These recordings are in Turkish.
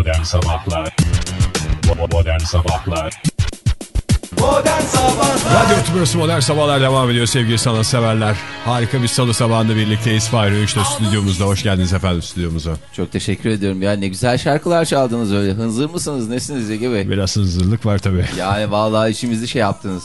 Modern Sabahlar Modern Sabahlar Modern Sabahlar Radyo Tümrüsü Modern Sabahlar devam ediyor sevgili sanatseverler. Harika bir salı sabahında birlikteyiz. Fahri Öğüş'te stüdyomuzda. Hoş geldiniz efendim stüdyomuza. Çok teşekkür ediyorum. Ya ne güzel şarkılar çaldınız öyle. Hınzır mısınız? Nesiniz Ege Bey? Biraz hınzırlık var tabii. Yani vallahi işimizi şey yaptınız.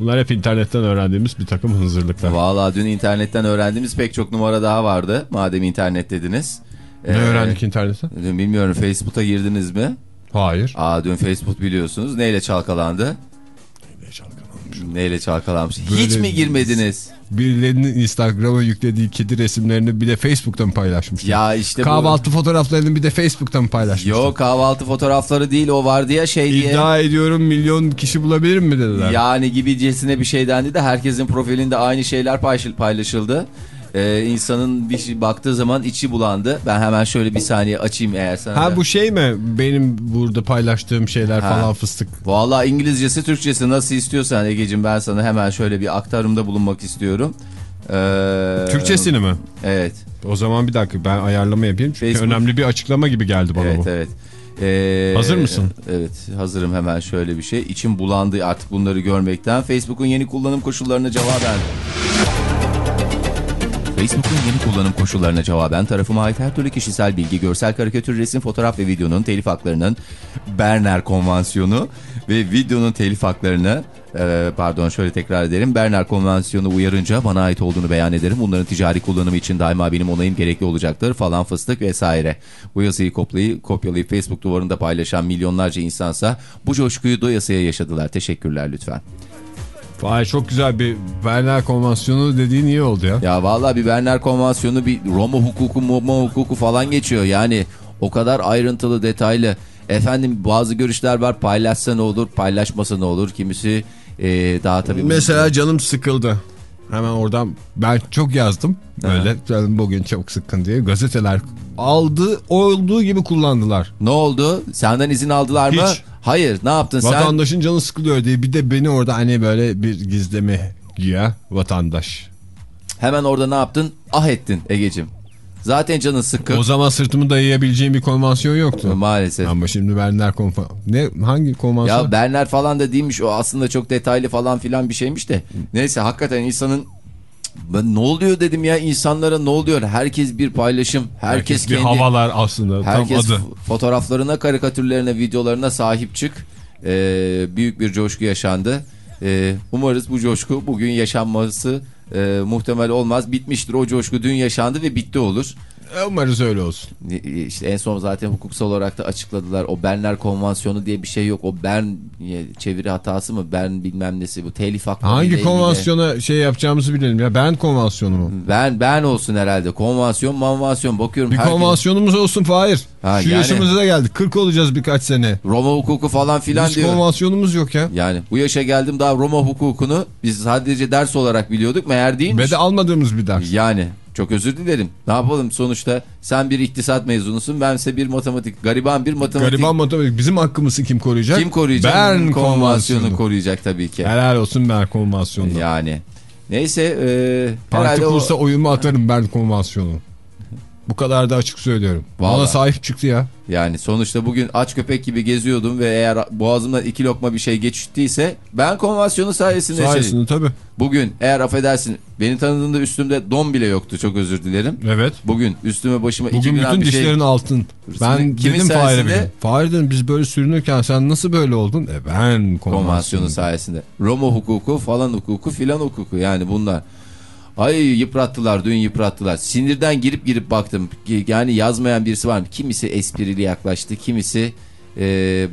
Bunlar hep internetten öğrendiğimiz bir takım hınzırlıklar. Vallahi dün internetten öğrendiğimiz pek çok numara daha vardı. Madem internet dediniz. Ne Ee, öğrendik internetten? Dün bilmiyorum Facebook'a girdiniz mi? Hayır. Aa dün Facebook biliyorsunuz. Neyle çalkalandı? Neyle çalkalanmış? Hiç Böyle- mi girmediniz? Birilerinin Instagram'a yüklediği kedi resimlerini bir de Facebook'tan paylaşmışlar. Ya işte bu... Kahvaltı fotoğraflarını bir de Facebook'tan paylaşmışlar. Yok kahvaltı fotoğrafları değil o vardı ya şey diye. İddia ediyorum milyon kişi bulabilirim mi dediler. Yani gibicesine bir şey dendi de herkesin profilinde aynı şeyler paylaş- paylaşıldı. Ee, insanın bir şey baktığı zaman içi bulandı. Ben hemen şöyle bir saniye açayım eğer sana. Ha da- bu şey mi? Benim burada paylaştığım şeyler Ha. falan fıstık. Vallahi İngilizcesi Türkçesi nasıl istiyorsan Ege'cim ben sana hemen şöyle bir aktarımda bulunmak istiyorum. Ee, Türkçesini mi? Evet. O zaman bir dakika ben ayarlama yapayım. Çünkü Facebook- önemli bir açıklama gibi geldi bana Evet bu. evet. Ee, Hazır mısın? Evet hazırım hemen şöyle bir şey. İçim bulandı artık bunları görmekten. Facebook'un yeni kullanım koşullarına cevaben. Facebook'un yeni kullanım koşullarına cevaben tarafıma ait her türlü kişisel bilgi, görsel karikatür, resim, fotoğraf ve videonun telif haklarının Berner Konvansiyonu ve videonun telif haklarını e, pardon şöyle tekrar edelim. Berner Konvansiyonu uyarınca bana ait olduğunu beyan ederim. Bunların ticari kullanımı için daima benim onayım gerekli olacaktır falan fıstık vesaire. Bu yazıyı kopyalayıp, kopyalayıp Facebook duvarında paylaşan milyonlarca insansa bu coşkuyu doyasıya yaşadılar. Teşekkürler lütfen. Vay çok güzel bir Berner Konvansiyonu dediğin iyi oldu ya. Ya vallahi bir Berner Konvansiyonu bir Roma hukuku, Roma hukuku falan geçiyor. Yani o kadar ayrıntılı, detaylı. Efendim bazı görüşler var paylaşsa ne olur, paylaşmasa ne olur. Kimisi e, daha tabii... Mesela canım sıkıldı. Hemen oradan ben çok yazdım. Böyle canım bugün çok sıkkın diye gazeteler aldı olduğu gibi kullandılar. Ne oldu? Senden izin aldılar mı? Hiç. Hayır. Ne yaptın sen? Vatandaşın canı sıkılıyor diye bir de beni orada hani böyle bir gizleme güya vatandaş. Hemen orada ne yaptın? Ah ettin Egecim. Zaten canın sıkkın. O zaman sırtımı dayayabileceğim bir konvansiyon yoktu. Maalesef. Ama şimdi Berner konvan... Ne hangi konvansiyon? Ya Berner falan da değilmiş o aslında çok detaylı falan filan bir şeymiş de. Neyse hakikaten insanın ben ne oluyor dedim ya insanlara ne oluyor? Herkes bir paylaşım. Herkes, Herkes bir kendi havalar aslında herkes tam adı. fotoğraflarına, karikatürlerine, videolarına sahip çık. Ee, büyük bir coşku yaşandı. Ee, umarız bu coşku bugün yaşanması e, muhtemel olmaz. Bitmiştir o coşku dün yaşandı ve bitti olur. E, Umarız öyle olsun. İşte en son zaten hukuksal olarak da açıkladılar. O Berner Konvansiyonu diye bir şey yok. O Bern çeviri hatası mı? Bern bilmem nesi bu. Telif ile Hangi ilgili. konvansiyona şey yapacağımızı bilelim ya. Ben konvansiyonu mu? Ben ben olsun herhalde. Konvansiyon, manvasyon. Bakıyorum Bir herkes- konvansiyonumuz olsun Fahir. Ha, Şu yani- yaşımıza geldik. 40 olacağız birkaç sene. Roma hukuku falan filan Hiç diyor. konvansiyonumuz yok ya. Yani bu yaşa geldim daha Roma hukukunu biz sadece ders olarak biliyorduk. Meğer değilmiş. Ve de almadığımız bir ders. Yani çok özür dilerim. Ne yapalım sonuçta sen bir iktisat mezunusun bense bir matematik. Gariban bir matematik. Gariban matematik. Bizim hakkımızı kim koruyacak? Kim koruyacak? Bern konvansiyonu konvansiyonu. koruyacak tabii ki. Helal olsun Bern konvansiyonu. Yani. Neyse e, Parti herhalde o... kursa oyumu atarım Bern konvansiyonu. Bu kadar da açık söylüyorum. Vallahi. sahip çıktı ya. Yani sonuçta bugün aç köpek gibi geziyordum ve eğer boğazımdan iki lokma bir şey geçtiyse ben konvansiyonu sayesinde şey- Sayesinde tabii. Bugün eğer affedersin beni tanıdığında üstümde don bile yoktu çok özür dilerim. Evet. Bugün üstüme başıma iki Bugün gram bütün bir şey... dişlerin altın. Ben Kimin dedim Fahir'e gün. Fahir dedim biz böyle sürünürken sen nasıl böyle oldun? E ben konvansiyonu. konvansiyonu sayesinde. Roma hukuku falan hukuku filan hukuku yani bunlar. Ay yıprattılar dün yıprattılar. Sinirden girip girip baktım. Yani yazmayan birisi var mı? Kimisi esprili yaklaştı. Kimisi e,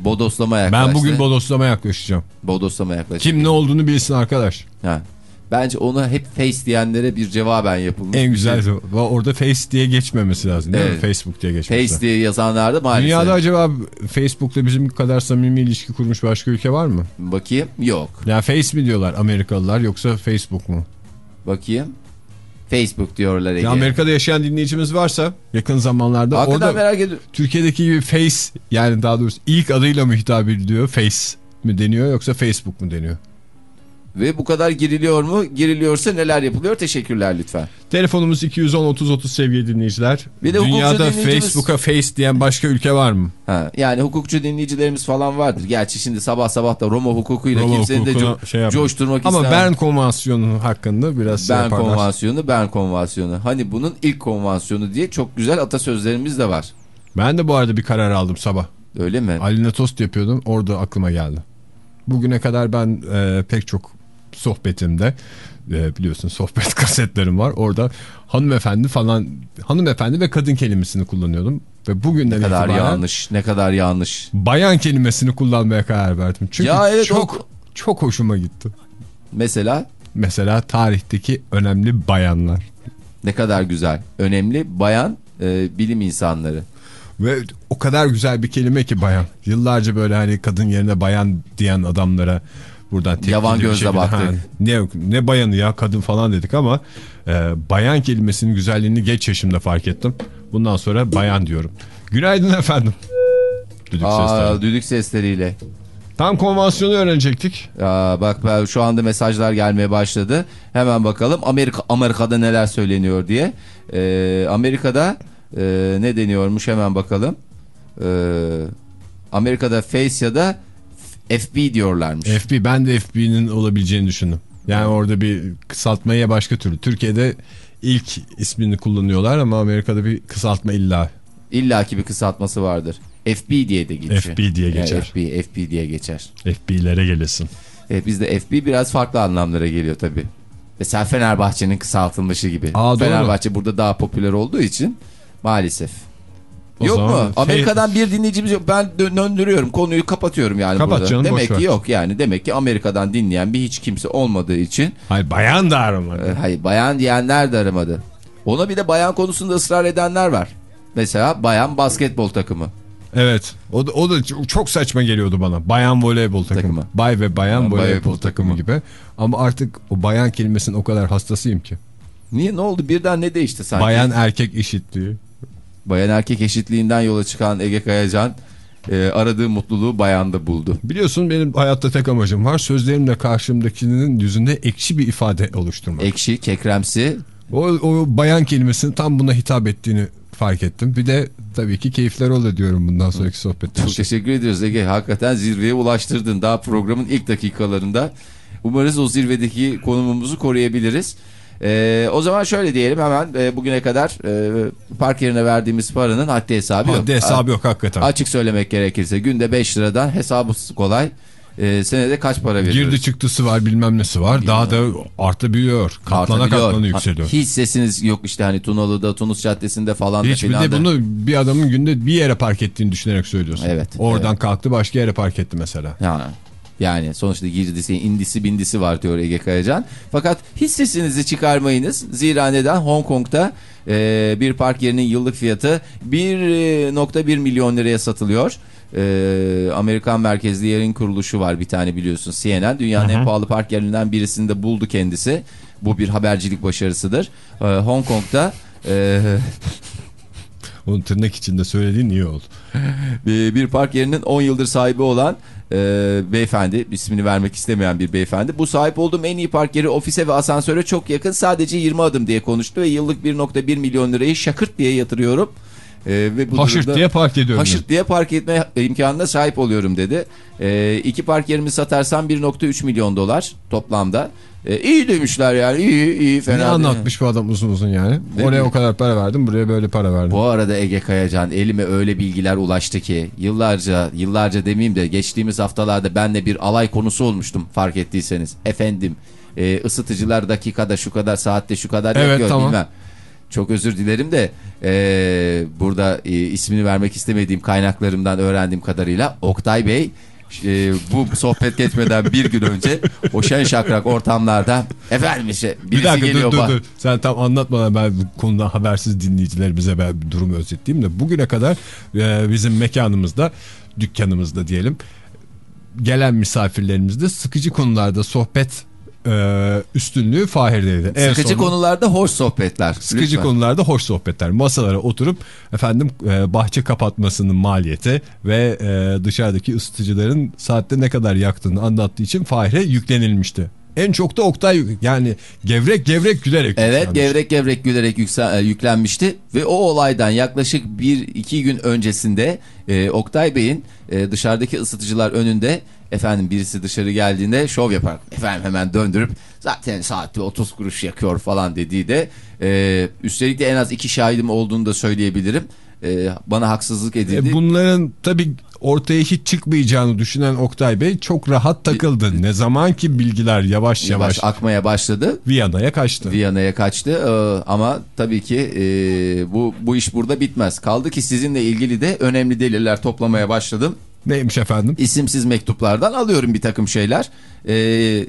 bodoslama yaklaştı. Ben bugün bodoslama yaklaşacağım. bodoslama yaklaştı. Kim ne olduğunu bilsin arkadaş. Ha. Bence onu hep face diyenlere bir cevaben yapılmış. En güzel. şey. Orada face diye geçmemesi lazım değil mi? Evet. Facebook diye geçmesi Face diye yazanlar da maalesef. Dünyada acaba Facebook'ta bizim kadar samimi ilişki kurmuş başka ülke var mı? Bakayım. Yok. Ya Face mi diyorlar Amerikalılar yoksa Facebook mu? Bakayım. Facebook diyorlar Ege. Ya Amerika'da yaşayan dinleyicimiz varsa yakın zamanlarda Hakikaten orada merak ediyorum. Türkiye'deki gibi Face yani daha doğrusu ilk adıyla mı hitap ediliyor Face mi deniyor yoksa Facebook mu deniyor? Ve bu kadar giriliyor mu? Giriliyorsa neler yapılıyor? Teşekkürler lütfen. Telefonumuz 210-30-30 sevgili dinleyiciler. Bir de Dünyada dinleyicimiz- Facebook'a face diyen başka ülke var mı? Ha, yani hukukçu dinleyicilerimiz falan vardır. Gerçi şimdi sabah sabah da Roma hukukuyla Roma kimsenin de co- şey coşturmak Ama istemem. Bern Konvansiyonu hakkında biraz şey Bern yaparlar. konvansiyonu, Bern konvansiyonu. Hani bunun ilk konvansiyonu diye çok güzel atasözlerimiz de var. Ben de bu arada bir karar aldım sabah. Öyle mi? Aline tost yapıyordum orada aklıma geldi. Bugüne kadar ben e, pek çok sohbetimde e, biliyorsun sohbet kasetlerim var. Orada hanımefendi falan hanımefendi ve kadın kelimesini kullanıyordum. Ve bugünden Ne kadar itibaren yanlış, ne kadar yanlış. bayan kelimesini kullanmaya karar verdim. Çünkü Ya evet, çok o- çok hoşuma gitti. Mesela Mesela tarihteki önemli bayanlar. ne kadar güzel. Önemli bayan e, bilim insanları. Ve o kadar güzel bir kelime ki bayan. Yıllarca böyle hani kadın yerine bayan diyen adamlara buradan Yavan gözle baktık. "Ha, ne, ne bayanı ya kadın falan dedik ama e, bayan kelimesinin güzelliğini geç yaşımda fark ettim. Bundan sonra bayan diyorum. Günaydın efendim. Düdük Aa, sesleri. düdük sesleriyle. Tam konvansiyonu öğrenecektik. Aa, bak ben şu anda mesajlar gelmeye başladı. Hemen bakalım Amerika Amerika'da neler söyleniyor diye. Ee, Amerika'da e, ne deniyormuş hemen bakalım. Ee, Amerika'da Face ya da FB diyorlarmış. FB ben de FB'nin olabileceğini düşündüm. Yani orada bir kısaltmaya başka türlü. Türkiye'de ilk ismini kullanıyorlar ama Amerika'da bir kısaltma illa İlla ki bir kısaltması vardır. FB diye de geçiyor. FB diye geçer. Yani FB, FB diye geçer. FB'lere gelesin. E, bizde FB biraz farklı anlamlara geliyor tabii. Mesela Fenerbahçe'nin kısaltılmışı gibi. Aa, doğru. Fenerbahçe burada daha popüler olduğu için maalesef. O yok mu? şey- Amerika'dan bir dinleyicimiz yok. Ben dö- döndürüyorum. Konuyu kapatıyorum yani Kapat burada. canım, Demek ki ver. yok yani. Demek ki Amerika'dan dinleyen bir hiç kimse olmadığı için Hayır bayan da aramadı. e, hayır bayan diyenler de aramadı. Ona bir de bayan konusunda ısrar edenler var. Mesela bayan basketbol takımı. Evet. O da, o da çok- saçma geliyordu bana. Bayan voleybol takımı. Takımı. Bay ve bayan Ha, voleybol, voleybol takımı takımı. gibi. Ama artık o bayan kelimesinin o kadar hastasıyım ki. Niye ne oldu? Birden ne değişti sanki? Bayan erkek eşitliği. Bayan erkek eşitliğinden yola çıkan Ege Kayacan e, aradığı mutluluğu bayanda buldu. Biliyorsun benim hayatta tek amacım var. Sözlerimle karşımdakinin yüzünde ekşi bir ifade oluşturmak. Ekşi, kekremsi. O, o bayan kelimesinin tam buna hitap ettiğini fark ettim. Bir de tabii ki keyifler ol diyorum bundan sonraki sohbette. Çok teşekkür ediyoruz Ege. Hakikaten zirveye ulaştırdın daha programın ilk dakikalarında. Umarız o zirvedeki konumumuzu koruyabiliriz. E, o zaman şöyle diyelim hemen e, bugüne kadar e, park yerine verdiğimiz paranın haddi hesabı yok. Haddi hesabı yok hakikaten. Açık söylemek gerekirse günde 5 liradan hesabı kolay. E, senede kaç para veriyoruz? Girdi çıktısı var bilmem nesi var. Daha da artabiliyor. Katlana Artabiliyor. katlana yükseliyor. Hiç sesiniz yok işte hani Tunalı'da, Tunus Caddesi'nde falan da Hiç bir filan de bunu bir adamın günde bir yere park ettiğini düşünerek söylüyorsun. Evet, Oradan evet. kalktı başka yere park etti mesela. Ya, yani sonuçta girdisi, indisi, bindisi var diyor Ege Kayacan. Fakat hiç sesinizi çıkarmayınız. Zira neden? Hong Kong'da e, bir park yerinin yıllık fiyatı 1.1 milyon liraya satılıyor. E, Amerikan merkezli yerin kuruluşu var bir tane biliyorsun CNN. Dünyanın en pahalı park yerlerinden birisini de buldu kendisi. Bu bir habercilik başarısıdır. E, Hong Kong'da... E, Onu tırnak içinde söylediğin iyi oldu. bir bir park yerinin 10 yıldır sahibi olan e, beyefendi ismini vermek istemeyen bir beyefendi bu sahip olduğum en iyi park yeri ofise ve asansöre çok yakın sadece 20 adım diye konuştu ve yıllık 1.1 milyon lirayı şakırt diye yatırıyorum. E, ve bu Haşırt durumda- diye park ediyorum. Haşırt diye park etme imkanına sahip oluyorum dedi. E, iki park yerimi satarsam 1.3 milyon dolar toplamda. E, iyi demişler yani iyi iyi fena Ne anlatmış bu adam uzun uzun yani. Değil Oraya mi? o kadar para verdim buraya böyle para verdim. Bu arada Ege Kayacan elime öyle bilgiler ulaştı ki yıllarca yıllarca demeyeyim de geçtiğimiz haftalarda ben de bir alay konusu olmuştum fark ettiyseniz. Efendim e, ısıtıcılar dakikada şu kadar saatte şu kadar Evet, yakıyor tamam. bilmem. Çok özür dilerim de e, burada e, ismini vermek istemediğim kaynaklarımdan öğrendiğim kadarıyla Oktay Bey e, bu sohbet geçmeden bir gün önce o şen şakrak ortamlarda efendim işte birisi bir dakika geliyor dur dur dur. Sen tam anlatmadan ben bu konuda habersiz dinleyicilerimize ben bir durumu özetleyeyim de bugüne kadar e, bizim mekanımızda dükkanımızda diyelim gelen misafirlerimizde sıkıcı konularda sohbet e, üstünlüğü Fahir'deydi. En Sıkıcı sonunda- konularda hoş sohbetler. Sıkıcı Lütfen. konularda hoş sohbetler. Masalara oturup efendim e, bahçe kapatmasının maliyeti ve e, dışarıdaki ısıtıcıların saatte ne kadar yaktığını anlattığı için Fahir'e yüklenilmişti. En çok da Oktay yani gevrek gevrek gülerek. Evet yükselmiş. gevrek gevrek gülerek yüksel, e, yüklenmişti ve o olaydan yaklaşık bir iki gün öncesinde e, Oktay Bey'in e, dışarıdaki ısıtıcılar önünde efendim birisi dışarı geldiğinde şov yapar. Efendim hemen döndürüp zaten saatte 30 kuruş yakıyor falan dediği de e, üstelik de en az iki şahidim olduğunu da söyleyebilirim. E, bana haksızlık edildi. E, bunların tabii ortaya hiç çıkmayacağını düşünen Oktay Bey çok rahat takıldı. Ne zaman ki bilgiler yavaş yavaş, Yavaş akmaya başladı. Viyana'ya kaçtı. Viyana'ya kaçtı Ee, ama tabii ki e, bu bu iş burada bitmez. Kaldı ki sizinle ilgili de önemli deliller toplamaya başladım. Neymiş efendim? İsimsiz mektuplardan alıyorum bir takım şeyler. Ee,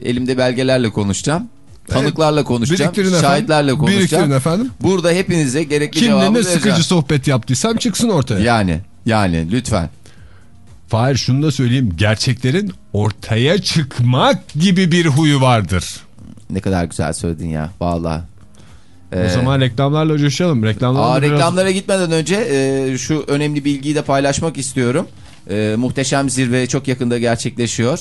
elimde belgelerle konuşacağım. Tanıklarla konuşacağım. Biriktirin efendim. Şahitlerle konuşacağım. Biriktirin efendim. Burada hepinize gerekli Kimle cevabı ne vereceğim. sıkıcı sohbet yaptıysam çıksın ortaya. Yani yani lütfen. Fahir şunu da söyleyeyim. Gerçeklerin ortaya çıkmak gibi bir huyu vardır. Ne kadar güzel söyledin ya vallahi. O zaman reklamlarla coşalım. Reklamlarla Aa, biraz- reklamlara gitmeden önce e, şu önemli bilgiyi de paylaşmak istiyorum. E, muhteşem zirve çok yakında gerçekleşiyor.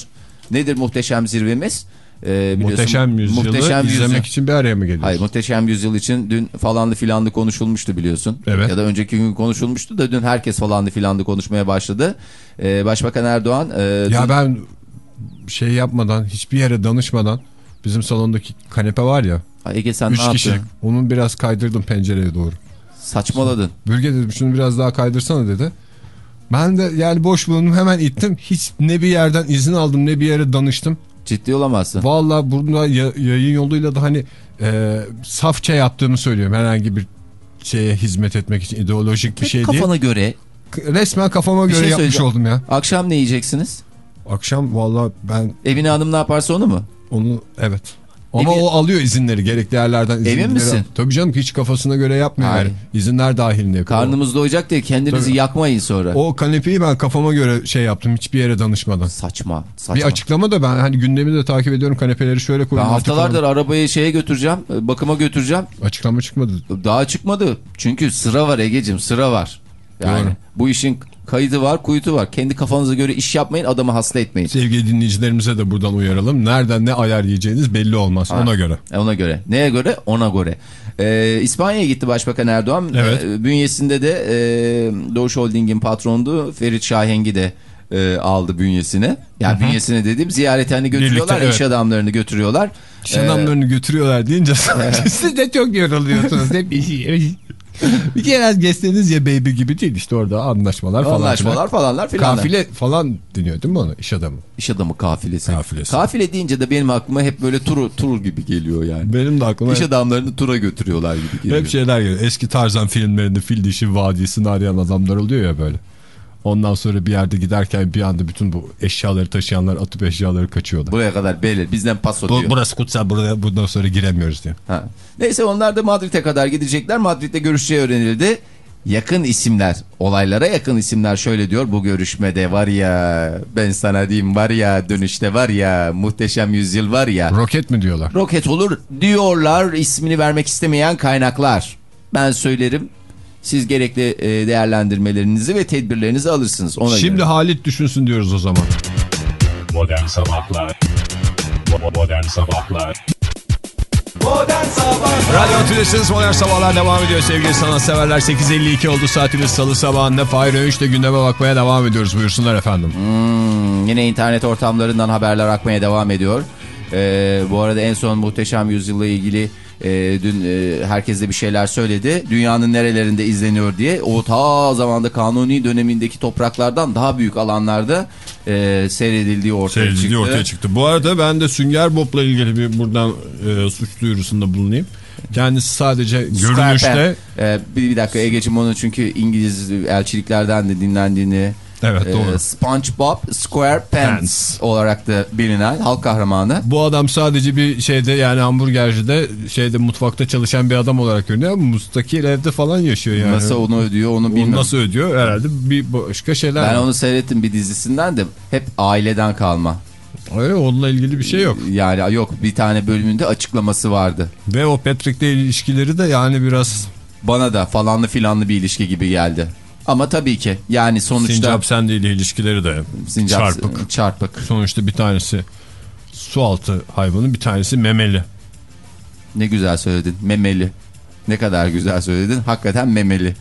Nedir muhteşem zirvemiz? E, Muhteşem yüzyılı Muhteşem izlemek Yüzyıl- için bir araya mı geliyoruz? Hayır muhteşem yüzyıl için dün falanlı filanlı konuşulmuştu biliyorsun. Evet. Ya da önceki gün konuşulmuştu da dün herkes falanlı filanlı konuşmaya başladı. E, Başbakan Erdoğan... e, Ya dün- ben şey yapmadan hiçbir yere danışmadan bizim salondaki kanepe var ya Ege sen 3 ne kişilik yaptın? onun biraz kaydırdım pencereye doğru. Saçmaladın. Bölge dedim şunu biraz daha kaydırsana dedi. Ben de yani boş bulundum hemen ittim. Hiç ne bir yerden izin aldım ne bir yere danıştım. Ciddi olamazsın. Vallahi burada ya- yayın yoluyla da hani e, safça yaptığımı söylüyorum. Herhangi bir şeye hizmet etmek için ideolojik bir Hep şey değil. kafana göre Resmen kafama Bir göre şey yapmış oldum ya. akşam ne yiyeceksiniz? Akşam vallahi ben Evine hanım ne yaparsa onu mu? onu evet. Ama Emin- o alıyor izinleri gerekli yerlerden izinleri. misin? Tabii canım hiç kafasına göre yapmıyor yani. İzinler dahilinde. Karnımız doyacak diye kendinizi Tabii. yakmayın sonra. O kanepeyi ben kafama göre şey yaptım hiçbir yere danışmadan. Saçma. Saçma. Bir açıklama da ben hani gündemi de takip ediyorum kanepeleri şöyle ben koyun. artık haftalardır falan. arabayı şeye götüreceğim, e, bakıma götüreceğim. Açıklama çıkmadı. Daha çıkmadı. Çünkü sıra var Ege'cim, sıra var. Yani Doğru. bu işin kaydı var, kuyutu var. Kendi kafanıza göre iş yapmayın, adamı hasta etmeyin. Sevgili dinleyicilerimize de buradan uyaralım. Nereden ne ayar yiyeceğiniz belli olmaz Ha. ona göre. E, Ona göre. Neye göre? Ona göre. Ee, İspanya'ya gitti Başbakan Erdoğan. Evet. Ee, bünyesinde de e, Doğuş Holding'in patrondu Ferit Şahengi de e, aldı bünyesine. Yani bünyesine dediğim ziyarethane götürüyorlar, Birlikte, evet. iş adamlarını götürüyorlar. İş adamlarını götürüyorlar deyince siz de çok yoruluyorsunuz. Hep bir kere geçseniz ya baby gibi değil işte orada anlaşmalar falan. Anlaşmalar falanlar filan. Kafile falan deniyor değil mi ona iş adamı? İş adamı kafilesi. Kafilesi. Kafile deyince de benim aklıma hep böyle tur, tur gibi geliyor yani. Benim de aklıma İş adamlarını tura götürüyorlar gibi geliyor. hep şeyler geliyor. Eski Tarzan filmlerinde fil dişi vadisini arayan adamlar oluyor ya böyle. Ondan sonra bir yerde giderken bir anda bütün bu eşyaları taşıyanlar atıp eşyaları kaçıyorlar. Buraya kadar belli. Bizden paso Bu, diyor. burası kutsal buraya bundan sonra giremiyoruz diyor. Ha. Neyse onlar da Madrid'e kadar gidecekler. Madrid'de görüşeceği öğrenildi. Yakın isimler, olaylara yakın isimler şöyle diyor. Bu görüşmede var ya, ben sana diyeyim var ya, dönüşte var ya, muhteşem yüzyıl var ya. Roket mi diyorlar? Roket olur diyorlar ismini vermek istemeyen kaynaklar. Ben söylerim. Siz gerekli e, değerlendirmelerinizi ve tedbirlerinizi alırsınız. Ona Şimdi göre. Halit düşünsün diyoruz o zaman. Modern Sabahlar Bo- Modern Sabahlar Modern Sabahlar Radyo Tülesi'niz Modern Sabahlar devam ediyor sevgili sanatseverler. 8.52 oldu saatimiz salı sabahında. Fahir Öğünç'le gündeme bakmaya devam ediyoruz. Buyursunlar efendim. Hmm, yine internet ortamlarından haberler akmaya devam ediyor. Ee, bu arada en son Muhteşem Yüzyıl'la ilgili e, dün e, herkes de bir şeyler söyledi. Dünyanın nerelerinde izleniyor diye. O ta zamanda kanuni dönemindeki topraklardan daha büyük alanlarda e, seyredildiği ortaya Seyredildiği çıktı. ortaya çıktı. Bu arada ben de Sünger Bob'la ilgili bir buradan e, suç duyurusunda bulunayım. Kendisi sadece görünüşte. Ee, bir, bir dakika Ege'cim onu çünkü İngiliz elçiliklerden de dinlendiğini Evet, e, doğru. SpongeBob SquarePants Pants. olarak da bilinen halk kahramanı. bu adam sadece bir şeyde yani hamburgercide şeyde mutfakta çalışan bir adam olarak görünüyor ama mustakil evde falan yaşıyor yani. Nasıl onu ödüyor onu Onu bilmiyorum. nasıl ödüyor? Herhalde bir başka şeyler. Ben var. onu seyrettim bir dizisinden de hep aileden kalma. Öyle onunla ilgili bir şey yok. Yani yok bir tane bölümünde açıklaması vardı. Ve o Patrick'le ilişkileri de yani biraz Bana da falanlı filanlı bir ilişki gibi geldi. Ama tabii ki yani sonuçta Sincap Sandy ile ilişkileri de Sincap- çarpık. çarpık. Sonuçta bir tanesi su altı hayvanı bir tanesi memeli. Ne güzel söyledin. Memeli. Ne kadar güzel söyledin. Hakikaten memeli.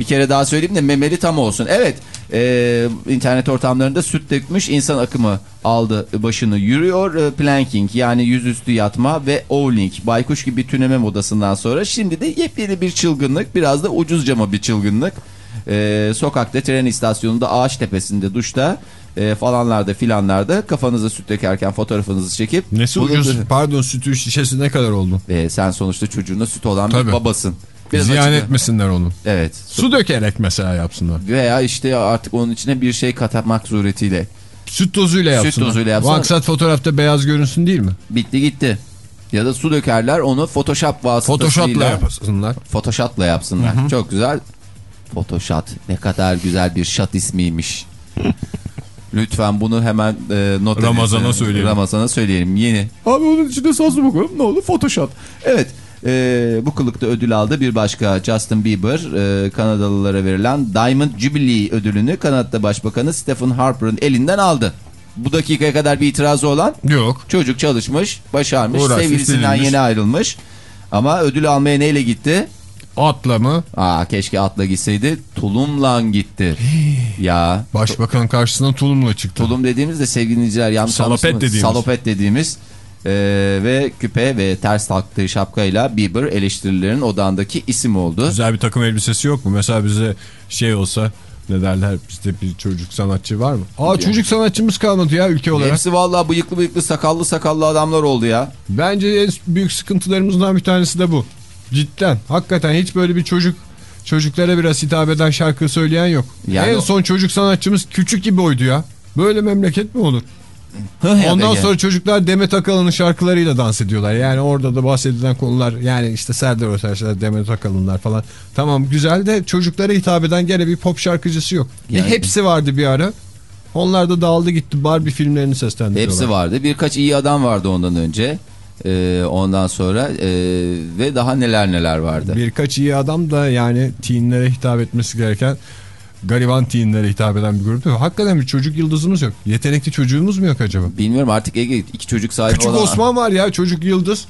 Bir kere daha söyleyeyim de memeli tam olsun. Evet e, internet ortamlarında süt dökmüş insan akımı aldı başını yürüyor. E, planking yani yüzüstü yatma ve owling baykuş gibi tüneme modasından sonra şimdi de yepyeni bir çılgınlık biraz da ucuz cama bir çılgınlık. E, sokakta tren istasyonunda ağaç tepesinde duşta e, falanlarda filanlarda kafanıza süt dökerken fotoğrafınızı çekip Nesi bunu- ucuz? Pardon sütü şişesi ne kadar oldu? e, sen sonuçta çocuğuna süt olan Tabii. bir babasın. Biraz Ziyan açık- etmesinler onu. Evet. Su dökerek mesela yapsınlar. Veya işte artık onun içine bir şey katmak suretiyle. Süt tozuyla yapsınlar. tozuyla yapsınlar. Maksat fotoğrafta beyaz görünsün değil mi? Bitti gitti. Ya da su dökerler onu Photoshop vasıtasıyla. Photoshop'la yapsınlar. Photoshop'la yapsınlar. Çok güzel. Photoshop ne kadar güzel bir şat ismiymiş. Lütfen bunu hemen e, not Ramazan'a edin. söyleyelim. Ramazan'a söyleyelim. Yeni. Abi onun içinde sazlı bakalım ne olur Photoshop. Evet. e, bu kılıkta ödül aldı. Bir başka Justin Bieber e, Kanadalılara verilen Diamond Jubilee ödülünü Kanada Başbakanı Stephen Harper'ın elinden aldı. Bu dakikaya kadar bir itirazı olan Yok. Çocuk çalışmış, başarmış, Uğraşmış, sevgilisinden yeni ayrılmış. Ama ödül almaya neyle gitti? Atla mı? Aa keşke atla gitseydi. Tulumla gitti. ya Başbakan karşısına tulumla çıktı. tulum dediğimizde sevgili dinleyiciler yanlış Salopet dediğimiz. Salopet dediğimiz e, ve küpe ve ters taktığı şapkayla Bieber eleştirilerin odağındaki isim oldu. Güzel bir takım elbisesi yok mu? Mesela bize şey olsa ne derler bizde bir çocuk sanatçı var mı? Aa çocuk sanatçımız kalmadı ya ülke olarak. Hepsi vallahi bıyıklı bıyıklı sakallı sakallı adamlar oldu ya. Bence en büyük sıkıntılarımızdan bir tanesi de bu. Cidden. Hakikaten hiç böyle bir çocuk çocuklara biraz hitap eden şarkı söyleyen yok. Yani en son çocuk sanatçımız küçük gibi oydu ya. Böyle memleket mi olur? Ondan sonra çocuklar Demet Akalın'ın şarkılarıyla dans ediyorlar. Yani orada da bahsedilen konular yani işte Serdar Ortaçlar, Demet Akalınlar falan. Tamam güzel de çocuklara hitap eden gene bir pop şarkıcısı yok. Bir Yani- hepsi vardı bir ara. Onlar da dağıldı gitti. Barbie filmlerini seslendiriyorlar. Hepsi vardı. Birkaç iyi adam vardı ondan önce. Ee, ondan sonra e, ve daha neler neler vardı. Birkaç iyi adam da yani teenlere hitap etmesi gereken gariban teenlere hitap eden bir grup değil mi? Hakikaten bir çocuk yıldızımız yok. Yetenekli çocuğumuz mu yok acaba? Bilmiyorum artık Ege iki çocuk sahibi Küçük olan. Osman var ya çocuk yıldız.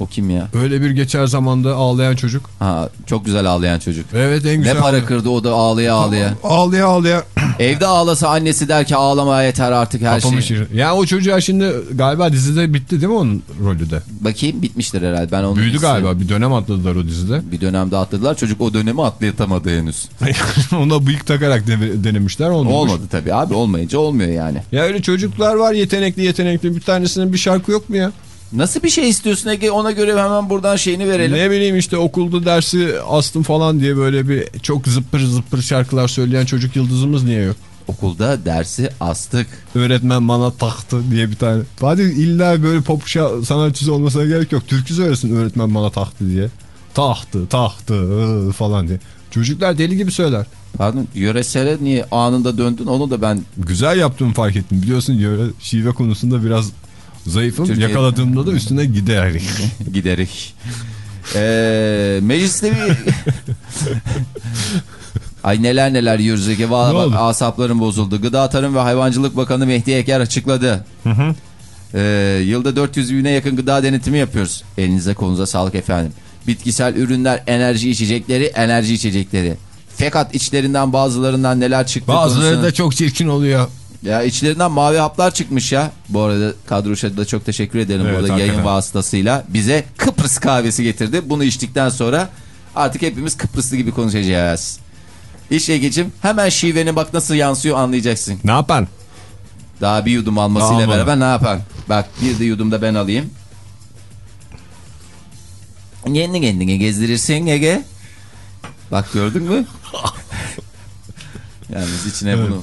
O kim ya? Öyle bir geçer zamanda ağlayan çocuk. Ha, çok güzel ağlayan çocuk. Evet en güzel. Ne para kırdı o da ağlaya ağlaya. Ağlaya ağlaya. Evde ağlasa annesi der ki ağlamaya yeter artık her Kafamı şey. Ya o çocuğa şimdi galiba dizide bitti değil mi onun rolü de? Bakayım bitmiştir herhalde. Ben onu Büyüdü isterim. galiba bir dönem atladılar o dizide. Bir dönemde atladılar. Çocuk o dönemi atlayatamadı henüz. Ona bıyık takarak de- denemişler olmamış. Olmadı tabii abi olmayınca olmuyor yani. Ya öyle çocuklar var yetenekli yetenekli bir tanesinin bir şarkı yok mu ya? Nasıl bir şey istiyorsun Ege ona göre hemen buradan şeyini verelim. Ne bileyim işte okulda dersi astım falan diye böyle bir çok zıppır zıppır şarkılar söyleyen çocuk yıldızımız niye yok? Okulda dersi astık. Öğretmen bana taktı diye bir tane. Hadi illa böyle pop sanatçısı olmasına gerek yok. Türkü söylesin öğretmen bana taktı diye. Tahtı tahtı ıı falan diye. Çocuklar deli gibi söyler. Pardon yöresele niye anında döndün onu da ben Güzel yaptığımı fark ettim. Biliyorsun yöre şive konusunda biraz zayıfım. Türkiye- Yakaladığımda da üstüne gider. giderek. Ee, mecliste bir... Ay neler neler yiyoruz Ege. Valla Ne asaplarım bozuldu. Gıda Tarım ve Hayvancılık Bakanı Mehdi Eker açıkladı. Ee, yılda 400 bine yakın gıda denetimi yapıyoruz. Elinize kolunuza sağlık efendim. Bitkisel ürünler, enerji içecekleri, enerji içecekleri. Fakat içlerinden bazılarından neler çıktı Bazıları konusunu- da çok çirkin oluyor. Ya içlerinden mavi haplar çıkmış ya. Bu arada Kadroş'a da çok teşekkür ederim Evet, burada yayın vasıtasıyla. Bize Kıbrıs kahvesi getirdi. Bunu içtikten sonra artık hepimiz Kıbrıslı gibi konuşacağız. İşe geçim hemen şivenin bak nasıl yansıyor anlayacaksın. Ne yapan? Daha bir yudum almasıyla Almadı. beraber ne yapan? Bak bir de yudum da ben alayım. Kendi kendine gezdirirsin Ege. Bak gördün mü? Yalnız içine Evet. bunu.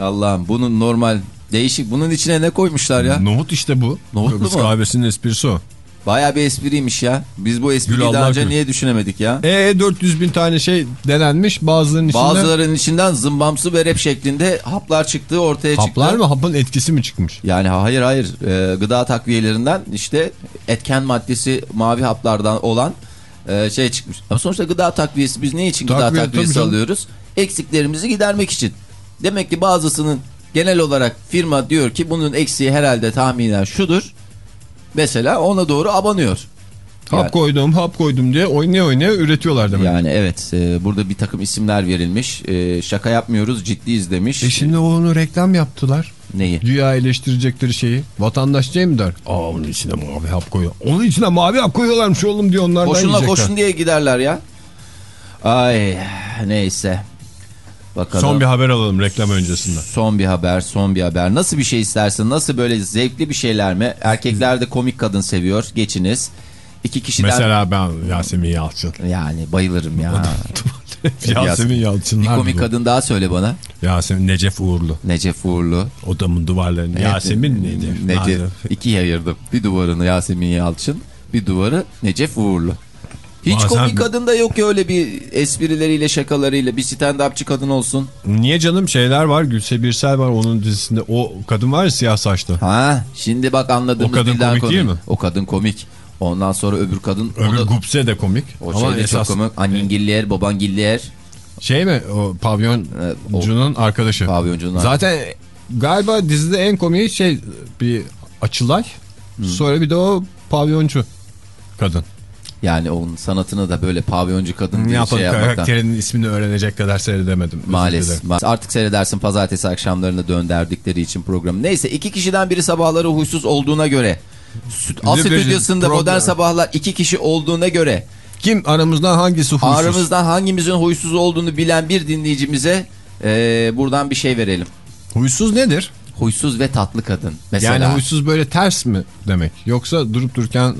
Allah'ım bunun normal değişik. Bunun içine ne koymuşlar ya? Nohut işte bu. Nohutlu Kıbrıs mu? kahvesinin esprisi o. Baya bir espriymiş ya. Biz bu espriyi Gül daha önce niye düşünemedik ya? E 400 bin tane şey denenmiş. Bazılarının içinde Bazılarının içinden zımbamsı ve rap şeklinde haplar çıktığı ortaya çıktı. haplar mı? Hapın etkisi mi çıkmış? Yani hayır hayır Ee, gıda takviyelerinden işte etken maddesi mavi haplardan olan e, şey çıkmış. Ama sonuçta gıda takviyesi biz ne için gıda Takviye, takviyesi tabii canım. alıyoruz? Eksiklerimizi gidermek için. Demek ki bazısının genel olarak firma diyor ki bunun eksiği herhalde tahminen şudur. Mesela ona doğru abanıyor. Hap Yani- koydum hap koydum diye oynaya oynaya üretiyorlar demek. Yani evet e, burada bir takım isimler verilmiş. E, şaka yapmıyoruz ciddiyiz demiş. E şimdi onu reklam yaptılar. Neyi? Güya eleştirecekleri şeyi. Vatandaş şey mi der? Aa onun içine mavi hap koyuyor. Onun içine mavi hap koyuyorlarmış oğlum diyor onlardan Koşunla yiyecekler. koşun diye giderler ya. Ay neyse. Bakalım. Son bir haber alalım reklam öncesinde. Son bir haber, son bir haber. Nasıl bir şey istersin? Nasıl böyle zevkli bir şeyler mi? Erkekler de komik kadın seviyor. Geçiniz. İki kişiden... Mesela ben Yasemin Yalçın. Yani bayılırım ya. Yasemin Bir Yalçınlar. komik bu. kadın daha söyle bana. Yasemin Necef Uğurlu. Necef Uğurlu. Odamın duvarlarını. Yasemin Necef. Necef. Necef. İkiye ayırdım. Bir duvarını Yasemin Yalçın. Bir duvarı Necef Uğurlu. Hiç Bazen- komik kadın da yok ya öyle bir esprileriyle şakalarıyla bir stand-upçı kadın olsun. Niye canım şeyler var Gülse Birsel var onun dizisinde. O kadın var ya siyah saçlı. Ha şimdi bak anladığımız O kadın komik konu. değil mi? O kadın komik. Ondan sonra öbür kadın Öbür onu- Gupse de komik. o Ama şey de esas çok komik. Annengiller, babangiller. şey mi o pavyoncunun arkadaşı. Pavyoncu'nun Zaten galiba dizide en komiği şey bir Açılay. Sonra bir de o pavyoncu kadın. Yani onun sanatını da böyle pavyoncu kadın diye yapalım şey yapmaktan. karakterinin ismini öğrenecek kadar seyredemedim. Maalesef. dilerim. Ma- Artık seyredersin pazartesi akşamlarını dönderdikleri için programı. Neyse iki kişiden biri sabahları huysuz olduğuna göre. Stü- A Bir de bir stüdyosunda modern sabahlar iki kişi olduğuna göre. Kim aramızdan hangisi huysuz? Aramızdan hangimizin huysuz olduğunu bilen bir dinleyicimize eee, buradan bir şey verelim. Huysuz nedir? Huysuz ve tatlı kadın. Mesela. Yani huysuz böyle ters mi demek? Yoksa durup dururken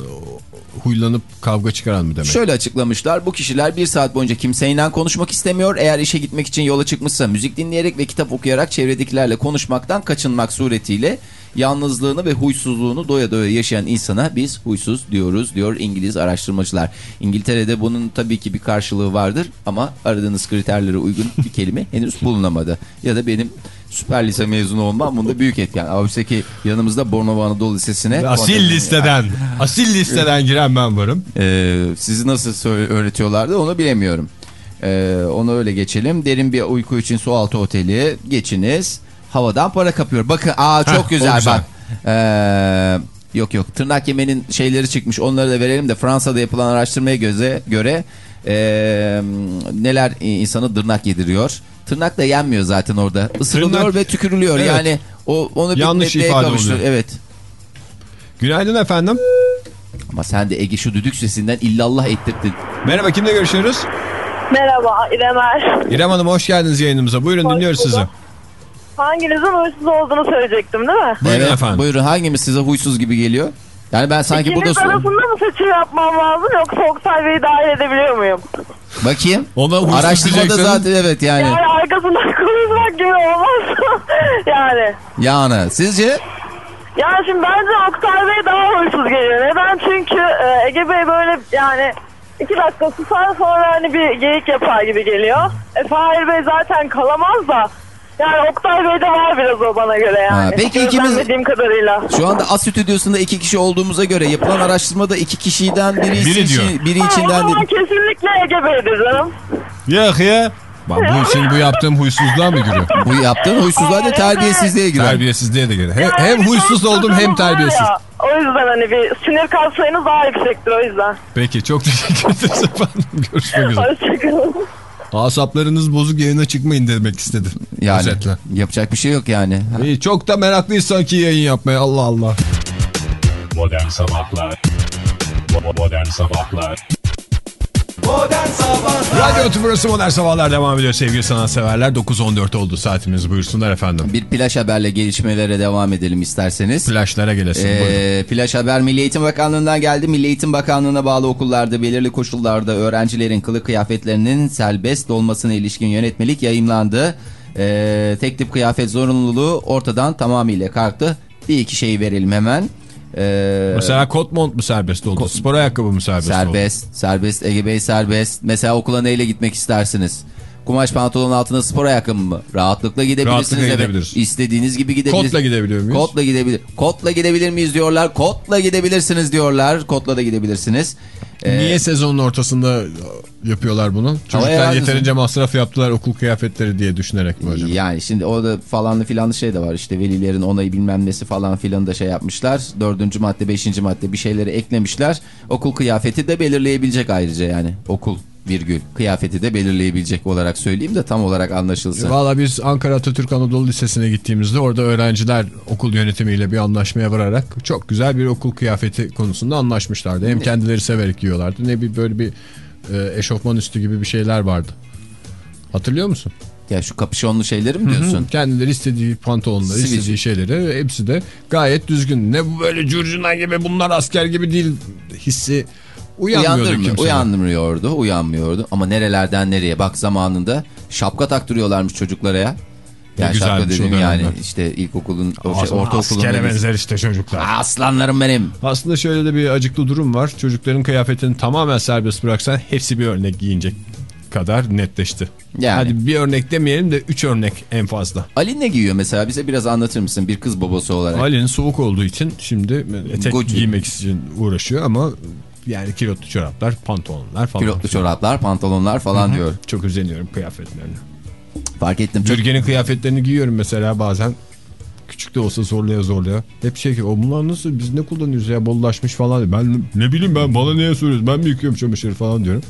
huylanıp kavga çıkaran mı demek? Şöyle açıklamışlar. Bu kişiler bir saat boyunca kimseyle konuşmak istemiyor. Eğer işe gitmek için yola çıkmışsa müzik dinleyerek ve kitap okuyarak çevredekilerle konuşmaktan kaçınmak suretiyle yalnızlığını ve huysuzluğunu doya doya yaşayan insana biz huysuz diyoruz diyor İngiliz araştırmacılar. İngiltere'de bunun tabii ki bir karşılığı vardır ama aradığınız kriterlere uygun bir kelime henüz bulunamadı. Ya da benim süper lise mezunu olmam bunda büyük etken. Oysa ki yanımızda Bornova Anadolu Lisesi'ne Asil listeden, asil listeden giren ben varım. ee, sizi nasıl öğretiyorlardı onu bilemiyorum. Ee, onu öyle geçelim. Derin bir uyku için su altı oteli geçiniz. Havadan para kapıyor. Bakın aa çok Heh, güzel, güzel. bak. Ee, yok yok tırnak yemenin şeyleri çıkmış onları da verelim de Fransa'da yapılan araştırmaya göze, göre ee, neler insanı tırnak yediriyor. Tırnak da yenmiyor zaten orada. Isırılıyor Tırnak- ve tükürülüyor. Evet. Yani o onu bir Yanlış ifade kavuştur- oluyor. Evet. Günaydın efendim. Ama sen de Ege şu düdük sesinden illallah ettirdin. Merhaba kimle görüşüyoruz? Merhaba İrem Er. İrem Hanım hoş geldiniz yayınımıza. Buyurun Hoş dinliyoruz bulduk. sizi. Hanginizin huysuz olduğunu söyleyecektim değil mi? Buyurun evet, efendim. Buyurun hangimiz size huysuz gibi geliyor? Yani ben sanki İkiniz burada... arasında mı seçim yapmam lazım yoksa Oktay Bey'i dahil edebiliyor muyum? Bakayım. Ona Araştırmada zaten evet yani. Yani arkasından konuşmak gibi olmaz. yani. Yani sizce? Yani şimdi bence Oktay Bey daha huysuz geliyor. Neden? Çünkü e, Ege Bey böyle yani iki dakika susar sonra hani bir geyik yapar gibi geliyor. E, Fahir Bey zaten kalamaz da. Yani Oktay Bey'de var biraz o bana göre yani. Ha, peki ikimiz- kadarıyla. Şu anda A stüdyosunda iki kişi olduğumuza göre yapılan araştırmada iki kişiden biri, Biri diyor. biri Ha, o içinden zaman değil. kesinlikle Ege Bey'dir canım. Yok ya. Bak bu şimdi bu yaptığım huysuzluğa mı giriyor? Bu yaptığın huysuzluğa da terbiyesizliğe girer. Terbiyesizliğe de giriyor. Hem, Yani hem huysuz oldum hem terbiyesiz. ya, O yüzden hani bir sinir kalsayınız daha yüksektir o yüzden. Peki çok teşekkür ederiz efendim. Görüşmek üzere. Hoşçakalın. Asaplarınız bozuk yayına çıkmayın demek istedim. Yani Özetle. yapacak bir şey yok yani. İyi, çok da meraklıyız sanki yayın yapmaya Allah Allah. Modern Sabahlar Modern Sabahlar Modern Sabahlar Radyo Tümrüsü Modern Sabahlar devam ediyor sevgili sanatseverler. 9.14 oldu saatimiz buyursunlar efendim. Bir plaj haberle gelişmelere devam edelim isterseniz. Flaşlara gelesin buyurun. Ee, plaj haber Milli Eğitim Bakanlığı'ndan geldi. Milli Eğitim Bakanlığı'na bağlı okullarda belirli koşullarda öğrencilerin kılık kıyafetlerinin serbest olmasına ilişkin yönetmelik yayımlandı. Ee, tek tip kıyafet zorunluluğu ortadan tamamıyla kalktı. Bir iki şeyi verelim hemen. Ee, Mesela kot mont mu serbest oldu? Spor ayakkabı mı serbest, oldu? serbest, serbest, Ege Bey serbest. Mesela okula neyle gitmek istersiniz? Kumaş pantolonun altına spor ayakkabı mı? Rahatlıkla gidebilirsiniz. Rahatlıkla gidebiliriz. İstediğiniz gibi gidebilirsiniz. Kotla gidebiliyor muyuz? Kotla gidebilir. Kotla gidebilir miyiz diyorlar. Kotla gidebilirsiniz diyorlar. Kotla da gidebilirsiniz. Ee, Niye sezonun ortasında yapıyorlar bunu? Çocuklar yeterince masraf yaptılar okul kıyafetleri diye düşünerek mi hocam? Yani şimdi orada falanlı filanlı şey de var işte velilerin onayı bilmem nesi falan filan da şey yapmışlar. Dördüncü madde beşinci madde bir şeyleri eklemişler. Okul kıyafeti de belirleyebilecek ayrıca yani okul virgül kıyafeti de belirleyebilecek olarak söyleyeyim de tam olarak anlaşılsın. Valla biz Ankara Atatürk Anadolu Lisesi'ne gittiğimizde orada öğrenciler okul yönetimiyle bir anlaşmaya vararak çok güzel bir okul kıyafeti konusunda anlaşmışlardı. Hem kendileri severek giyiyorlardı ne bir böyle bir e, eşofman üstü gibi bir şeyler vardı. Hatırlıyor musun? Ya şu kapüşonlu şeyleri mi diyorsun? Kendileri istediği pantolonları, Sivil. istediği şeyleri hepsi de gayet düzgün. Ne bu böyle curcuna gibi bunlar asker gibi değil hissi uyanmıyordu Uyandırmıyor, kimse. uyanmıyordu, uyanmıyordu. Ama nerelerden nereye bak zamanında şapka taktırıyorlarmış çocuklara ya. Yani şapka dediğim yani işte ilkokulun, o şey, ortaokulun. askere benzer işte çocuklar. Aslanlarım benim. Aslında şöyle de bir acıklı durum var. Çocukların kıyafetini tamamen serbest bıraksan hepsi bir örnek giyinecek kadar netleşti. Yani. Hadi bir örnek demeyelim de üç örnek en fazla. Ali ne giyiyor mesela bize biraz anlatır mısın bir kız babası olarak? Ali'nin soğuk olduğu için şimdi etek Gucci. giymek için uğraşıyor ama yani kilotlu çoraplar, pantolonlar falan. Pilotlu çoraplar, pantolonlar falan diyor. Çok özeniyorum kıyafetlerine. Fark ettim. Çok... Bürgenin kıyafetlerini giyiyorum mesela bazen. Küçük de olsa zorlaya zorlaya. Hep şey ki o bunlar nasıl biz ne kullanıyoruz ya bollaşmış falan. Ben ne bileyim ben bana niye soruyorsun ben mi yıkıyorum çamaşırı falan diyorum.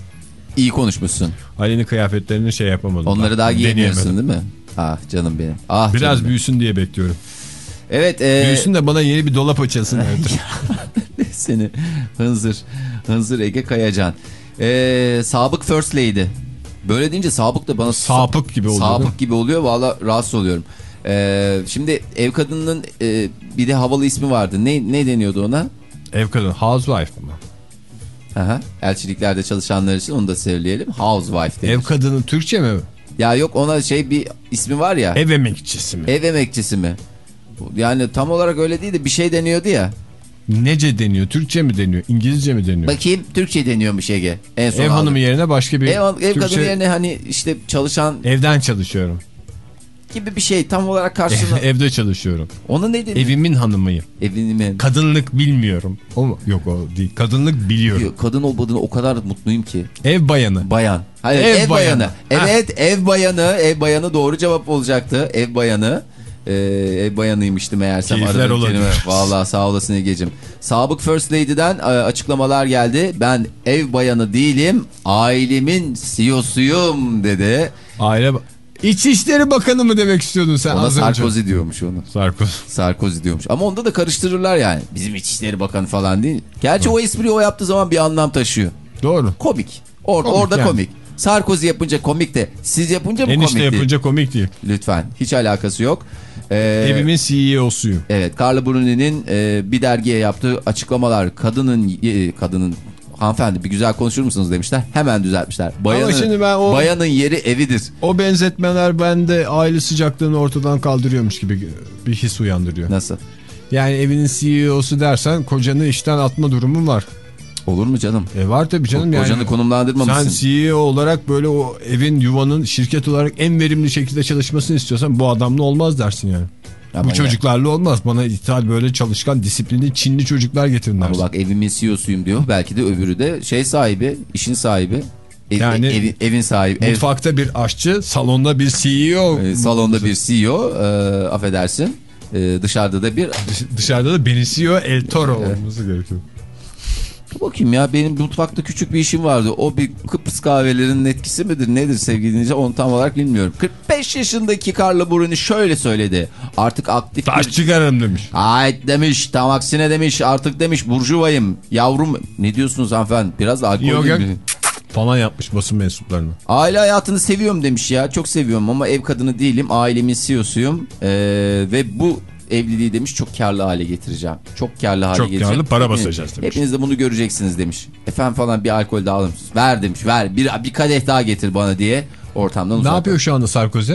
İyi konuşmuşsun. Ali'nin kıyafetlerini şey yapamadım. Onları ben. daha giyemiyorsun değil mi? Ah canım benim. Ah Biraz canım benim. büyüsün diye bekliyorum. Evet. E... Büyüsün de bana yeni bir dolap açılsın. Seni hınzır. Hınzır Ege Kayacan. E, sabık First Lady. Böyle deyince sabık da bana... Sapık gibi oluyor. Sabık gibi oluyor. Valla rahatsız oluyorum. E, şimdi ev kadınının e, bir de havalı ismi vardı. Ne, ne deniyordu ona? Ev kadın housewife mı? Aha, elçiliklerde çalışanlar için onu da söyleyelim. Housewife denir. Ev kadını Türkçe mi? Ya yok ona şey bir ismi var ya. Ev emekçisi mi? Ev emekçisi mi? Yani tam olarak öyle değil de bir şey deniyordu ya. Nece deniyor? Türkçe mi deniyor? İngilizce mi deniyor? Bakayım Türkçe deniyormuş Ege. En son ev aldım. hanımı yerine başka bir Ev, ev Türkçe... kadını yerine hani işte çalışan Evden çalışıyorum. gibi bir şey tam olarak karşına. Evde çalışıyorum. Ona ne deniyor? Evimin hanımıyım. Evini mi? Kadınlık bilmiyorum. O mu? Yok o değil. Kadınlık biliyorum. Kadın olmadığını o kadar mutluyum ki. Ev bayanı. Bayan. Hayır Ev ev, bayanı. bayanı. Evet ev bayanı. Ev bayanı doğru cevap olacaktı. Ev bayanı. Ee, ev bayanıymıştı meğersem. Keyifler olabilir. Vallahi sağ olasın Ege'cim. Sabık First Lady'den e, açıklamalar geldi. Ben ev bayanı değilim. Ailemin CEO'suyum dedi. Aile... İçişleri Bakanı mı demek istiyordun sen Ona az önce? Sarkozy diyormuş onu. Sarkozy. Sarkozy diyormuş. Ama onda da karıştırırlar yani. Bizim İçişleri Bakanı falan değil. Gerçi o espriyi o yaptığı zaman bir anlam taşıyor. Doğru. Komik. Or Komik orada yani. komik. Sarkozy yapınca komik de siz yapınca mı Enişte komik değil? yapınca komik değil. Lütfen. Hiç alakası yok. Ee, Evimin CEO'suyum. Evet. Carla Bruni'nin e, bir dergiye yaptığı açıklamalar kadının e, kadının hanımefendi bir güzel konuşur musunuz demişler. Hemen düzeltmişler. Bayanın, şimdi ben o- bayanın yeri evidir. O benzetmeler bende aile sıcaklığını ortadan kaldırıyormuş gibi bir his uyandırıyor. Nasıl? Yani evinin CEO'su dersen kocanı işten atma durumun var. Olur mu canım? E var tabii canım yani. Kocanı konumlandırmamışsın. Sen CEO olarak böyle o evin yuvanın şirket olarak en verimli şekilde çalışmasını istiyorsan bu adamla olmaz dersin yani. Ama bu çocuklarla olmaz. Bana ithal böyle çalışkan disiplinli Çinli çocuklar getirin Ama dersin. bak evimin CEO'suyum diyor. Belki de öbürü de şey sahibi, işin sahibi. Ev- Yani- evin, evin sahibi. Ev, Mutfakta bir aşçı, salonda bir CEO. e, salonda bir CEO, e, affedersin. E, dışarıda da bir... Dışarıda da beni CEO El Toro olması gerekiyor. Bakayım ya benim mutfakta küçük bir işim vardı. O bir Kıbrıs kahvelerinin etkisi midir nedir sevgili dinleyiciler onu tam olarak bilmiyorum. 45 yaşındaki Carla Bruni şöyle söyledi. Artık aktif Taş bir... çıkarım demiş. Ait demiş tam aksine demiş artık demiş burjuvayım yavrum. Ne diyorsunuz hanımefendi biraz da alkol Yok? Falan yapmış basın mensuplarına. Aile hayatını seviyorum demiş ya. Çok seviyorum ama ev kadını değilim. Ailemin CEO'suyum. Ee, ve bu evliliği demiş çok karlı hale getireceğim. Çok karlı hale Çok getireceğim. karlı, para basacağız demiş. Hepiniz de bunu göreceksiniz demiş. Efendim falan bir alkol daha alır mısınız? Ver demiş ver. Bir, bir kadeh daha getir bana diye ortamdan Ne uzak. yapıyor şu anda Sarkozy?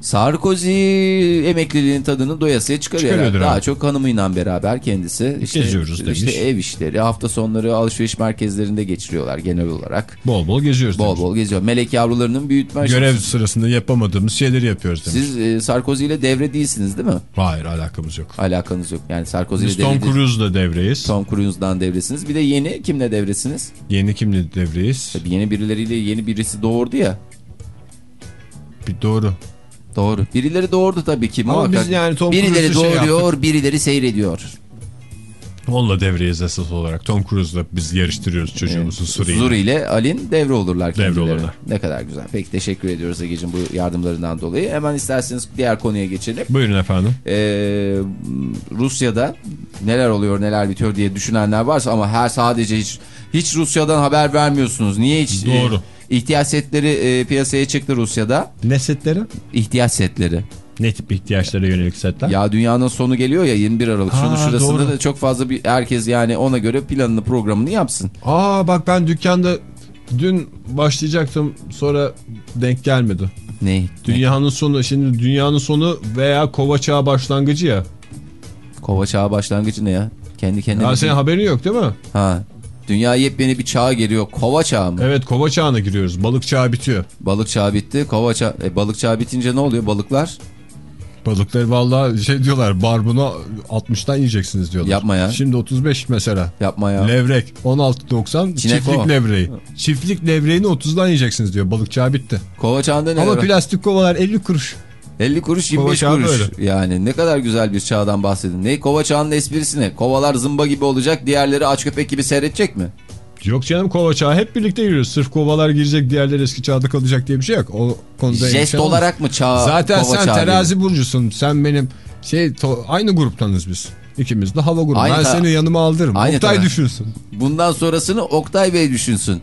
Sarkozy emekliliğin tadını doyasıya çıkarıyor. Herhalde. Daha çok hanımıyla beraber kendisi. İşte, Geziyoruz demiş. İşte ev işleri, hafta sonları alışveriş merkezlerinde geçiriyorlar genel olarak. Bol bol geziyoruz. Bol demiş. bol geziyor. Melek yavrularının büyütme Görev aşaması. sırasında yapamadığımız şeyleri yapıyoruz demiş. Siz e, Sarkozy ile devre değilsiniz değil mi? Hayır alakamız yok. Alakanız yok. Yani Sarkozy Biz ile Tom devre değil. Cruise'la devreyiz. Tom Cruise'dan devresiniz. Bir de yeni kimle devresiniz? Yeni kimle devreyiz? Tabii yeni birileriyle yeni birisi doğurdu ya. Bir doğru. Doğru. Birileri doğurdu tabii ki. Ama muhakkak. biz yani Tom Birileri şey doğuruyor, birileri seyrediyor. Onunla devreyiz esas olarak. Tom Cruise'la biz yarıştırıyoruz çocuğumuzu Suriye'yle. Zuri ile Alin devre olurlar Devre kendilerine. olurlar. Ne kadar güzel. Peki teşekkür ediyoruz Ege'cim bu yardımlarından dolayı. Hemen isterseniz diğer konuya geçelim. Buyurun efendim. Ee, Rusya'da neler oluyor neler bitiyor diye düşünenler varsa ama her sadece hiç hiç Rusya'dan haber vermiyorsunuz. Niye hiç? Doğru. E, ihtiyaç setleri e, piyasaya çıktı Rusya'da. Ne setleri? İhtiyaç setleri. Ne tip ihtiyaçlara yönelik setler? Ya dünyanın sonu geliyor ya 21 Aralık. Ha, şurasında doğru. da çok fazla bir herkes yani ona göre planını programını yapsın. Aa bak ben dükkanda dün başlayacaktım sonra denk gelmedi. Ne? Dünyanın sonu şimdi dünyanın sonu veya kova çağı başlangıcı ya. Kova çağı başlangıcı ne ya? Kendi kendine. Ya senin haberin yok değil mi? Ha. Dünya yepyeni bir çağa geliyor. Kova çağı mı? Evet kova çağına giriyoruz. Balık çağı bitiyor. Balık çağı bitti. Kova çağı. E, balık çağı bitince ne oluyor? Balıklar Balıkları vallahi şey diyorlar barbunu 60'tan yiyeceksiniz diyorlar. Yapma ya. Şimdi 35 mesela. yapma ya. Levrek 16.90 Çineko. çiftlik levreği. Çiftlik levreğini 30'dan yiyeceksiniz diyor. Balık çağı bitti. Kova çağında ne Ama var? plastik kovalar 50 kuruş. 50 kuruş Kova 25 çağı kuruş. böyle. Yani ne kadar güzel bir çağdan bahsedin. Ne kova çağının esprisi ne? Kovalar zımba gibi olacak. Diğerleri aç köpek gibi seyredecek mi? Yok canım kova çağı hep birlikte yürüyoruz. Sırf kovalar girecek diğerleri eski çağda kalacak diye bir şey yok. O konuda Jest olmaz. olarak mı çağ? Zaten kova sen çağı terazi burcusun. Sen benim şey aynı gruptanız biz. İkimiz de hava grubu. Aynı ben seni yanıma aldırırım. Aynı Oktay ta- düşünsün. Bundan sonrasını Oktay Bey düşünsün.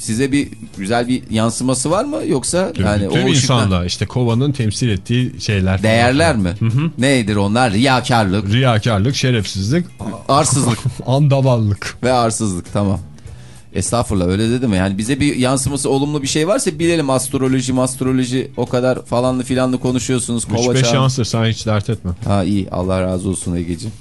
Size bir güzel bir yansıması var mı yoksa yani Tüm o insanla işte kovanın temsil ettiği şeyler. falan. değerler mi? Nedir onlar? Riyakarlık, Riyakarlık, şerefsizlik, arsızlık andavallık. ve arsızlık tamam. Estağfurullah öyle dedim yani bize bir yansıması olumlu bir şey varsa bilelim astroloji astroloji o kadar falanlı filanlı konuşuyorsunuz. Kova 3-5 çağı- şanstır sen hiç dert etme. Ha iyi Allah razı olsun Ege'ciğim.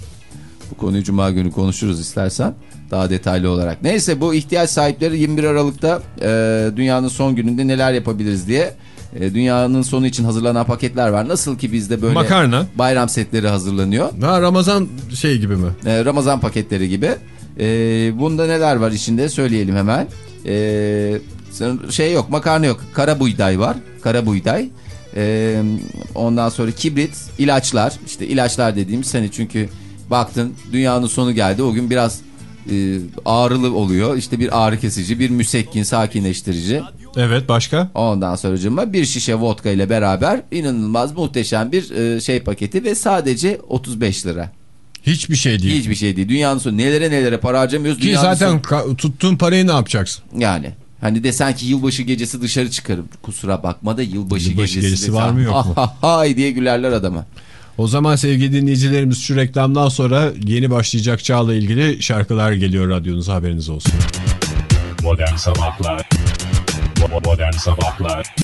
Bu konuyu cuma günü konuşuruz istersen daha detaylı olarak. Neyse bu ihtiyaç sahipleri 21 Aralık'ta e, dünyanın son gününde neler yapabiliriz diye e, dünyanın sonu için hazırlanan paketler var. Nasıl ki bizde böyle Makarna. bayram setleri hazırlanıyor. Ha Ramazan şey gibi mi? E, Ramazan paketleri gibi. E, bunda neler var içinde söyleyelim hemen. E, şey yok makarna yok. Kara buğday var. Kara buğday. E, ondan sonra kibrit, ilaçlar. İşte ilaçlar dediğimiz hani çünkü baktın dünyanın sonu geldi. O gün biraz e, ağrılı oluyor. İşte bir ağrı kesici, bir müsekkin, sakinleştirici. Evet başka? Ondan sonra bir şişe vodka ile beraber inanılmaz muhteşem bir e, şey paketi ve sadece 35 lira. Hiçbir şey değil. Hiçbir şey değil. Dünyanın sonu. Nelere nelere para harcamıyoruz. Ki Dünyanın zaten sonu- tuttuğun parayı ne yapacaksın? Yani. Hani desen ki yılbaşı gecesi dışarı çıkarım. Kusura bakma da yılbaşı, Yılbaşı gecesi. gecesi var mı yok mu? "Ah, ah, Hay diye gülerler adama. O zaman sevgili dinleyicilerimiz şu reklamdan sonra yeni başlayacak çağla ilgili şarkılar geliyor radyonuza haberiniz olsun. Modern Sabahlar Modern Sabahlar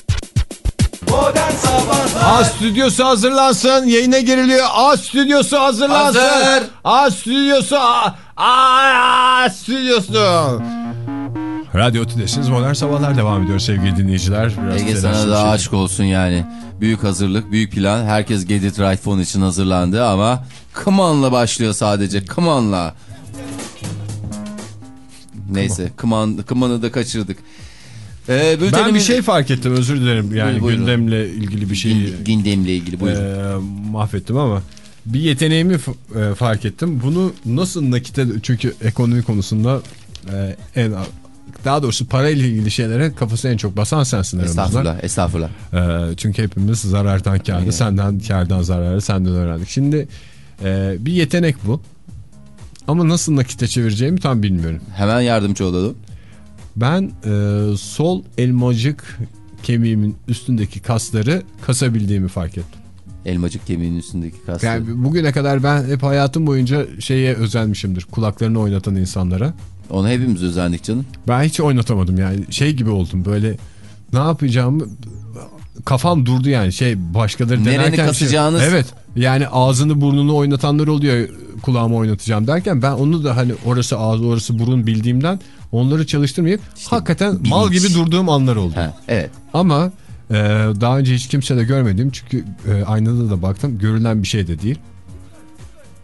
Modern Sabahlar A stüdyosu hazırlansın. Yayına giriliyor. A stüdyosu hazırlansın. Hazır. A stüdyosu. A, A, A stüdyosu. Radyo Tüdesi'niz Modern Sabahlar devam ediyor sevgili dinleyiciler. Biraz Ege sana bir da şey. aşk olsun yani. Büyük hazırlık, büyük plan. Herkes Get It Right Phone için hazırlandı ama Come On'la başlıyor sadece. Come On'la. Neyse Come On'u da kaçırdık. Ee, Ben bir bültenimiz- şey fark ettim özür dilerim. Yani Buyurun. gündemle ilgili bir şeyi Gün- Gündemle ilgili buyurun. e, mahvettim ama bir yeteneğimi e, fark ettim. Bunu nasıl nakite çünkü ekonomi konusunda e, en daha doğrusu parayla ilgili şeylere kafası en çok basan sensin aramızda. estağfurullah, estağfurullah. Ee, çünkü hepimiz zarardan kârda, Aynen. senden kârdan zararı, senden öğrendik. Şimdi e, bir yetenek bu. Ama nasıl nakite çevireceğimi tam bilmiyorum. Hemen yardımcı olalım. Ben e, sol elmacık kemiğimin üstündeki kasları kasabildiğimi fark ettim. Elmacık kemiğinin üstündeki kasları. Yani bugüne kadar ben hep hayatım boyunca şeye özenmişimdir. Kulaklarını oynatan insanlara. Onu hepimiz özendik canım. Ben hiç oynatamadım yani şey gibi oldum böyle ne yapacağımı kafam durdu yani şey başkaları Nereni denerken. kasacağınız- Şey, evet yani ağzını burnunu oynatanlar oluyor kulağımı oynatacağım derken ben onu da hani orası ağız orası burun bildiğimden onları çalıştırmayıp hakikaten mal bilinç. gibi durduğum anlar oldu. Ha, evet. Ama e, daha önce hiç kimse de görmedim çünkü e, aynada da baktım görülen bir şey de değil.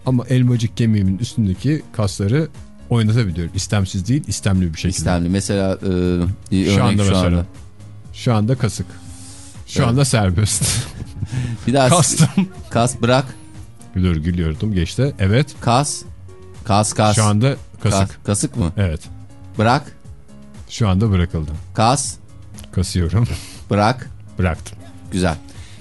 Ama elmacık kemiğimin üstündeki kasları oynatabiliyorum. İstemsiz değil istemli bir şekilde. İstemli. Mesela e, Şu anda şu mesela. anda. Şu anda kasık. Şu Evet. anda serbest. Bir daha Kastım. kas bırak. Gülüyor gülüyordum geçti. Evet. Kas. Kas kas. Şu anda Kas- kasık. kasık mı? Evet. Bırak. Şu anda bırakıldı. Kas. Kasıyorum. Bırak. Bıraktım. Güzel.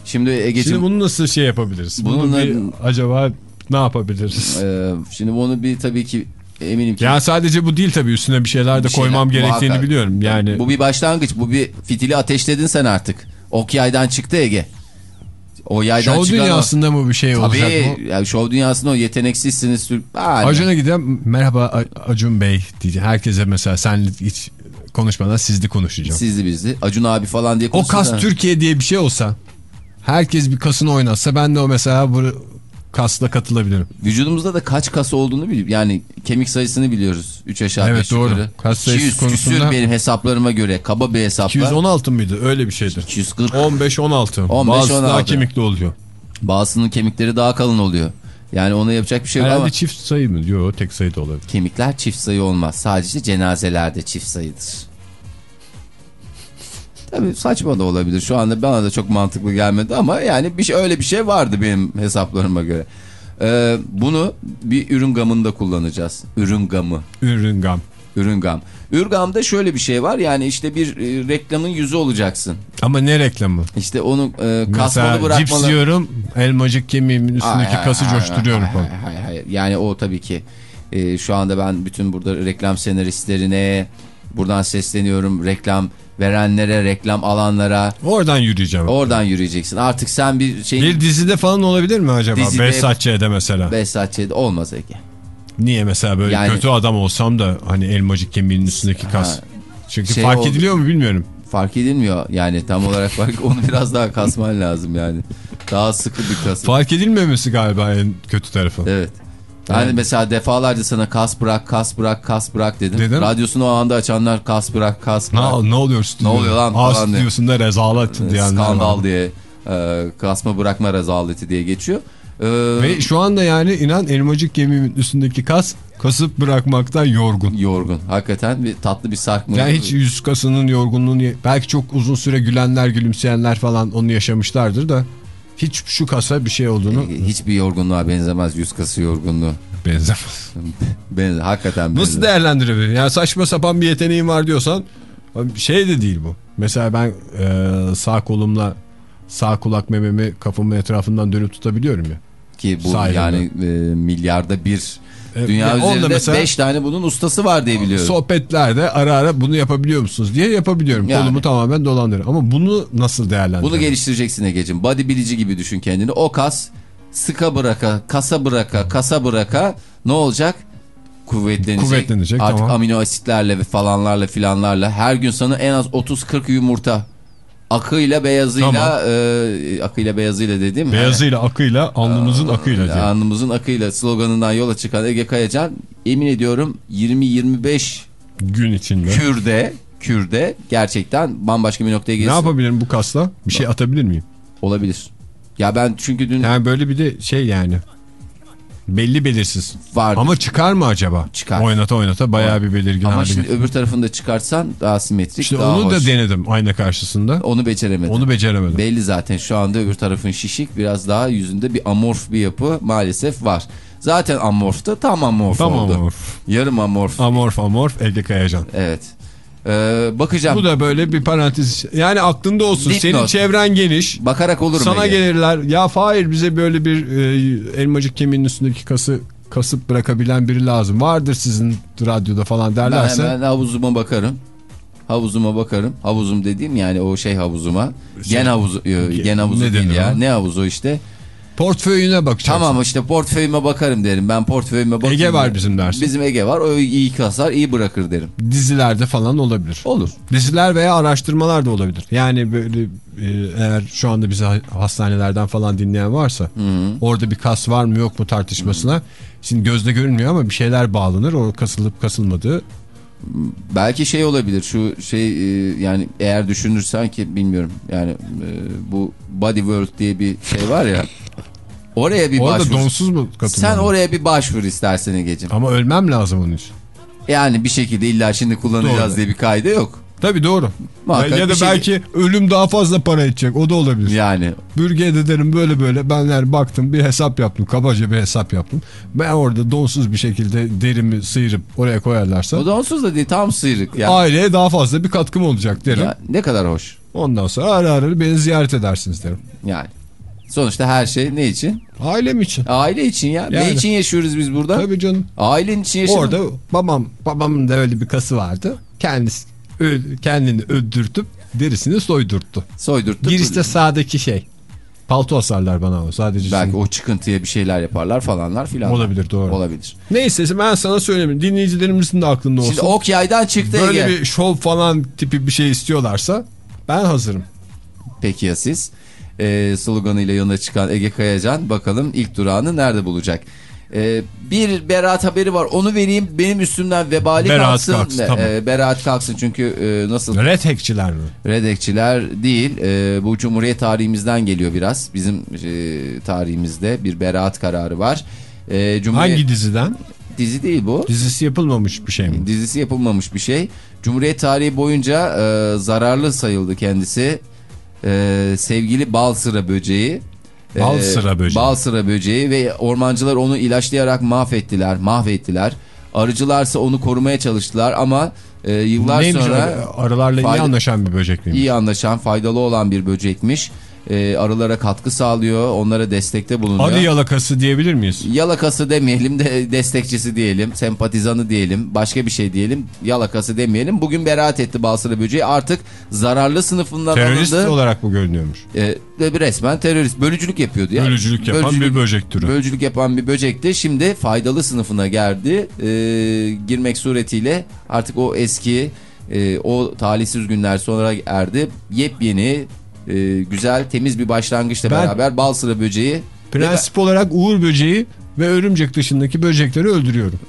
Şimdi Ege'cim Şimdi bunu nasıl şey yapabiliriz? Bunu Bununla- bir acaba ne yapabiliriz? e, şimdi bunu bir tabii ki eminim ki Ya sadece bu değil tabii üstüne bir şeyler de Bir şeyler- koymam gerektiğini muhakkak. biliyorum. Yani bu bir başlangıç. Bu bir fitili ateşledin sen artık. Ok yaydan çıktı Ege. O yaydan Show çıkan o- dünyasında mı bir şey olacak Tabii. bu? Yani show dünyasında o yeteneksizsiniz. Acun'a gideceğim. Merhaba Acun Bey diyeceğim. Herkese mesela senle hiç konuşmadan sizli konuşacağım. Sizli bizli. Acun abi falan diye o kas Türkiye diye bir şey olsa herkes bir kasını oynatsa ben de o mesela bu kasla katılabilirim. Vücudumuzda da kaç kas olduğunu biliyoruz. Yani kemik sayısını biliyoruz. 3 aşağı Evet, 5 doğru. yukarı. Kas sayısı 200 küsür konusunda- benim hesaplarıma göre. Kaba bir hesapla. 216 mıydı? Öyle bir şeydi. 240. 15-16. 15, Bazısı daha 16. kemikli oluyor. Bazısının kemikleri daha kalın oluyor. Yani ona yapacak bir şey yok Herhalde ama çift sayı mı? Yok tek sayı da olabilir. kemikler çift sayı olmaz. Sadece cenazelerde çift sayıdır. Tabii saçma da olabilir. Şu anda bana da çok mantıklı gelmedi ama yani bir şey, öyle bir şey vardı benim hesaplarıma göre. Ee, bunu bir ürün gamında kullanacağız. Ürün gamı. Ürün gam. Ürün gam. Ürgamda şöyle bir şey var. Yani işte bir e, reklamın yüzü olacaksın. Ama ne reklamı? İşte onu e, kasmalı Mesela cips bırakmalı. yiyorum elmacık kemiğimin üstündeki Hayır, kası hayır, coşturuyorum falan. hayır, hayır, hayır. Yani o tabii ki e, şu anda ben bütün burada reklam senaristlerine buradan sesleniyorum. Reklam verenlere, reklam alanlara Oradan yürüyeceğim. oradan yürüyeceksin. Artık sen bir şey Bir dizide falan olabilir mi acaba? Dizide- Behzat Ç'de mesela. Behzatçı'da olmaz Ege. Niye mesela böyle Yani- kötü adam olsam da hani elmacık kemiğinin üstündeki kas. Ha. Çünkü Şey fark oldu- ediliyor mu bilmiyorum. Fark edilmiyor yani tam olarak fark onu biraz daha kasman lazım yani. Daha sıkı bir kas. Fark edilmemesi galiba en kötü tarafı. Evet. Ben de mesela defalarca sana kas bırak, kas bırak, kas bırak dedim. Dedin. Radyosunu o anda açanlar kas bırak, kas bırak. Ne, ne oluyor stüdyoda? Ne oluyor lan Aa, stüdyosunda rezalet diyenler skandal var. diye e, kasma bırakma rezaleti diye geçiyor. E, Ve şu anda yani inan elmacık kemiğimin üstündeki kas kasıp bırakmaktan yorgun. yorgun. Hakikaten bir tatlı bir sarkma. Yani hiç yüz kasının yorgunluğunu belki çok uzun süre gülenler gülümseyenler falan onu yaşamışlardır da hiç şu kasa bir şey olduğunu E, hiçbir yorgunluğa benzemez yüz kası yorgunluğu. benzemez. Benzer, hakikaten benzer. Nasıl değerlendirebilir? Yani saçma sapan bir yeteneğin var diyorsan şey de değil bu. Mesela ben e, sağ kolumla sağ kulak mememi kafamın etrafından dönüp tutabiliyorum ya. Ki bu Sahiden yani e, milyarda bir E, dünya yani üzerinde mesela- 5 tane bunun ustası var diye biliyorum. Sohbetlerde ara ara bunu yapabiliyor musunuz diye yapabiliyorum. Yani. Kolumu tamamen dolandırıyorum. Ama bunu nasıl değerlendiriyorum? Bunu geliştireceksin Ege'cim. Body bilici gibi düşün kendini. O kas sıka bıraka, kasa bıraka, kasa bıraka ne olacak? Kuvvetlenecek. Kuvvetlenecek, Artık tamam. amino asitlerle ve falanlarla filanlarla her gün sana en az 30-40 yumurta akıyla beyazıyla Tamam. e, akıyla beyazıyla dediğim Beyazıyla akıyla alnımızın akıyla diye. Alnımızın akıyla sloganından yola çıkan Ege Kayacan emin ediyorum 20-25 Gün içinde. kürde kürde gerçekten bambaşka bir noktaya Ne gelirsin. yapabilirim bu kasla? Bir şey atabilir miyim? Olabilir. Ya ben çünkü dün Yani böyle bir de şey yani belli belirsiz. vardı. Ama çıkar mı acaba? Çıkar. Oynata oynata bayağı bir belirgin Ama şimdi öbür tarafını da çıkarsan daha simetrik İşte daha onu hoş. da denedim ayna karşısında. Onu beceremedim. Onu beceremedim. Belli zaten şu anda öbür tarafın şişik biraz daha yüzünde bir amorf bir yapı maalesef var. Zaten amorfta tam amorf Tamam oldu. amorf. Yarım amorf. Amorf amorf Ege Kayacan. Evet. Ee, bakacağım. Bu da böyle bir parantez. Yani aklında olsun. Dipnot. Senin çevren geniş. Bakarak olur mu? Sana Ege? gelirler. Ya Fahir bize böyle bir e, elmacık kemiğinin üstündeki kası kasıp bırakabilen biri lazım. Vardır sizin radyoda falan Ben derlerse. hemen havuzuma bakarım. Havuzuma bakarım. Havuzum dediğim yani o şey havuzuma. Gen havuzu, e, gen havuzu ne değil denir ya. o? Ne havuzu işte. Portföyüne bakacaksın. Tamam işte portföyüme bakarım derim. Ben portföyüme bakayım. Ege var bizim dersin. Bizim Ege var. O iyi kasar, iyi bırakır derim. Dizilerde falan olabilir. Olur. Diziler veya araştırmalar da olabilir. Yani böyle e, eğer şu anda bizi ha- hastanelerden falan dinleyen varsa orada bir kas var mı yok mu tartışmasına. Şimdi gözle görünmüyor ama bir şeyler bağlanır. O kasılıp kasılmadığı. Belki şey olabilir şu şey e, yani eğer düşünürsen ki bilmiyorum yani e, bu Body World diye bir şey var ya oraya bir Orada başvur. donsuz mu katılmalı? Sen oraya bir başvur istersen Ege'ciğim. Ama ölmem lazım onun için. Yani bir şekilde illa şimdi kullanacağız Doğru. diye bir kaydı yok. Tabii doğru. Muhakkak ya da şey- belki ölüm daha fazla para edecek. O da olabilir. Yani Bürge'ye de derim böyle böyle ben yani baktım bir hesap yaptım kabaca bir hesap yaptım. Ben orada donsuz bir şekilde derimi sıyırıp oraya koyarlarsa o da onsuz da değil tam sıyrık. Ya. aileye daha fazla bir katkım olacak derim. Ya, ne kadar hoş. Ondan sonra ara ara beni ziyaret edersiniz derim. Yani. Sonuçta her şey ne için? Ailem için. Aile için ya. Ne Yani. için yaşıyoruz biz burada? Tabii canım. Ailen için yaşıyoruz. Orada babam babamın da öyle bir kası vardı. Kendisi kendini öldürtüp derisini soydurttu. Soydurttuk. Girişte sağdaki şey. Palto asarlar bana o sadece. Belki şimdi. o çıkıntıya bir şeyler yaparlar falanlar filan. Olabilir doğru. Olabilir. Neyse ben sana söyleyeyim. Dinleyicilerimizin de aklında olsun. Şimdi ok yaydan çıktı Böyle Ege. bir şov falan tipi bir şey istiyorlarsa ben hazırım. Peki ya siz? Ee, sloganıyla yanına çıkan Ege Kayacan bakalım ilk durağını nerede bulacak? Ee, bir beraat haberi var onu vereyim benim üstümden vebali Beraat kalksın. kalksın, tamam. Ee, beraat kalksın çünkü e, nasıl Red hackçiler mi? redekçiler değil e, bu Cumhuriyet tarihimizden geliyor biraz. Bizim e, tarihimizde bir beraat kararı var. E, Cumhuriyet... Hangi diziden? Dizi değil bu. Dizisi yapılmamış bir şey mi? Dizisi yapılmamış bir şey. Cumhuriyet tarihi boyunca e, zararlı sayıldı kendisi. E, sevgili bal sıra böceği. E, Bal sıra böceği. Bal sıra böceği ve ormancılar onu ilaçlayarak mahvettiler, mahvettiler. Arıcılarsa onu korumaya çalıştılar ama e, yıllar Neymiş sonra? Arılarla iyi anlaşan bir böcek miymiş? iyi anlaşan, faydalı olan bir böcekmiş. E, arılara katkı sağlıyor, onlara destekte bulunuyor. Arı yalakası diyebilir miyiz? Yalakası demeyelim de destekçisi diyelim, sempatizanı diyelim, başka bir şey diyelim. Yalakası demeyelim. Bugün beraat etti Balsıra Böceği. Artık zararlı sınıfından Terörist alındı. olarak bu görünüyormuş. Ve bir resmen terörist. Bölücülük yapıyordu ya. Bölücülük yapan bir böcek türü. Bölücülük yapan bir böcekti. Şimdi faydalı sınıfına geldi. Ee, girmek suretiyle artık o eski, e, o talihsiz günler sonra erdi. Yepyeni, e, güzel, temiz bir başlangıçla Ben- beraber Balsıra Böceği Prensip olarak uğur böceği ve örümcek dışındaki böcekleri öldürüyorum.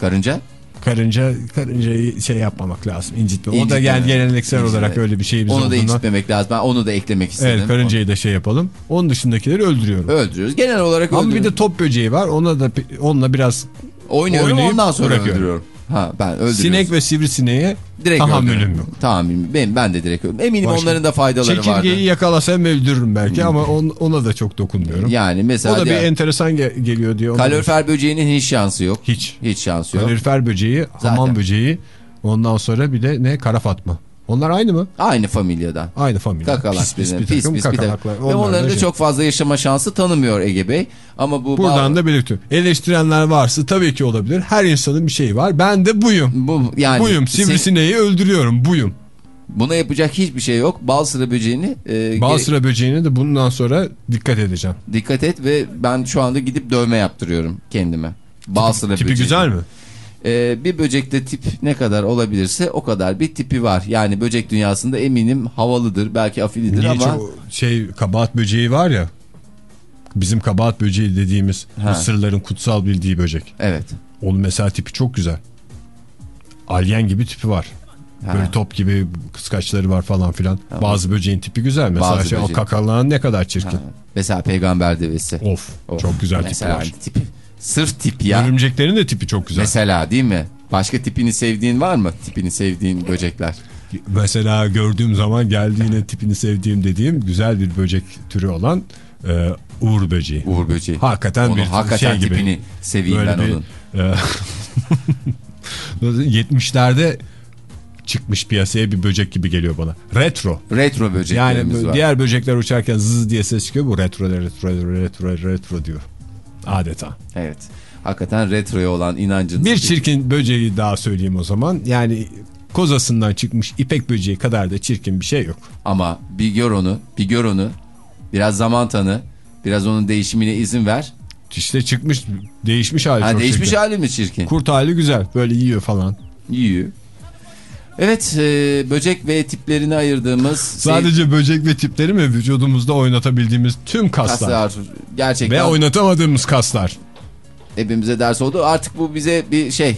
karınca Karınca karıncayı şey yapmamak lazım incitme. O da İncitme. yani geleneksel İncitme. olarak öyle bir şeyimiz Onu da olduğundan. incitmemek lazım. Ben onu da eklemek istedim. Evet karıncayı da şey yapalım. Onun dışındakileri öldürüyorum. Öldürüyoruz. Genel olarak Ama bir öldürüyoruz. de top böceği var. Ona da onunla biraz Oynuyorum oynayıp ondan sonra öldürüyorum. Ha ben öldürüyorum. sinek ve sivrisineğe direkt tahammülüm yok. Tahammülüm. Ben, ben de direkt öldürüyorum. Eminim Başka- onların da faydaları Çekirgeyi vardır. yakalasam öldürürüm belki ama on- ona da çok dokunmuyorum. Yani mesela o da bir diğer- enteresan ge- geliyor diye. ona- kalorifer böceğinin hiç şansı yok. Hiç. Hiç şansı yok. Kalorifer böceği, Zaten. hamam böceği, ondan sonra bir de ne kara fatma. Onlar aynı mı? Aynı familyadan. Aynı familya. Kakalak pis pis pis pis bir takım. kakalaklar. Ve Onlar onların da şey. çok fazla yaşama şansı tanımıyor Ege Bey. Ama bu Buradan ba- da belirtiyorum. Eleştirenler varsa tabii ki olabilir. Her insanın bir şeyi var. Ben de buyum. bu yani buyum. sin- Sivrisineği öldürüyorum. Buyum. buna yapacak hiçbir şey yok. Bal sıra böceğini e, Bal sıra böceğine de bundan sonra dikkat edeceğim. dikkat et ve ben şu anda gidip dövme yaptırıyorum kendime. Bal sıra Tipi böceği. güzel mi? Ee, bir böcekte tip ne kadar olabilirse o kadar bir tipi var. Yani böcek dünyasında eminim havalıdır, belki afilidir Niye ama şey kabahat böceği var ya. Bizim kabahat böceği dediğimiz Ha. Mısırların kutsal bildiği böcek. evet. Onun mesela tipi çok güzel. Alien gibi tipi var. Ha. Böyle top gibi kıskaçları var falan filan. Bazı böceğin tipi güzel. Mesela Bazı şey, o kakalanan ne kadar çirkin. Ha. Mesela peygamber devesi. Of, Of. çok güzel tipi Mesela var. tipi. Sırf tip ya. Örümceklerin de tipi çok güzel. Mesela değil mi? Başka tipini sevdiğin var mı? Tipini sevdiğin böcekler. Mesela gördüğüm zaman geldiğine tipini sevdiğim dediğim güzel bir böcek türü olan e, uğur böceği. Uğur böceği. Hakikaten Onu bir hakikaten şey gibi. tipini seveyim Böyle ben bir, onun. e, 70'lerde çıkmış piyasaya bir böcek gibi geliyor bana. Retro. Retro Yani böceklerimiz bu- var. diğer böcekler uçarken zız diye ses çıkıyor. Bu retro retro retro retro diyor. Adeta. Evet. Hakikaten retroya olan inancınız. Bir çirkin böceği daha söyleyeyim o zaman. Yani kozasından çıkmış ipek böceği kadar da çirkin bir şey yok. Ama bir gör onu, bir gör onu. Biraz zaman tanı. Biraz onun değişimine izin ver. İşte çıkmış değişmiş hali Ha, değişmiş şeker. hali mi çirkin? Kurt hali güzel böyle yiyor falan. Yiyor. Evet e, böcek ve tiplerini ayırdığımız Sadece böcek ve tipleri mi vücudumuzda oynatabildiğimiz tüm kaslar. kaslar gerçekten Ve oynatamadığımız kaslar. hepimize ders oldu. Artık bu bize bir şey. e,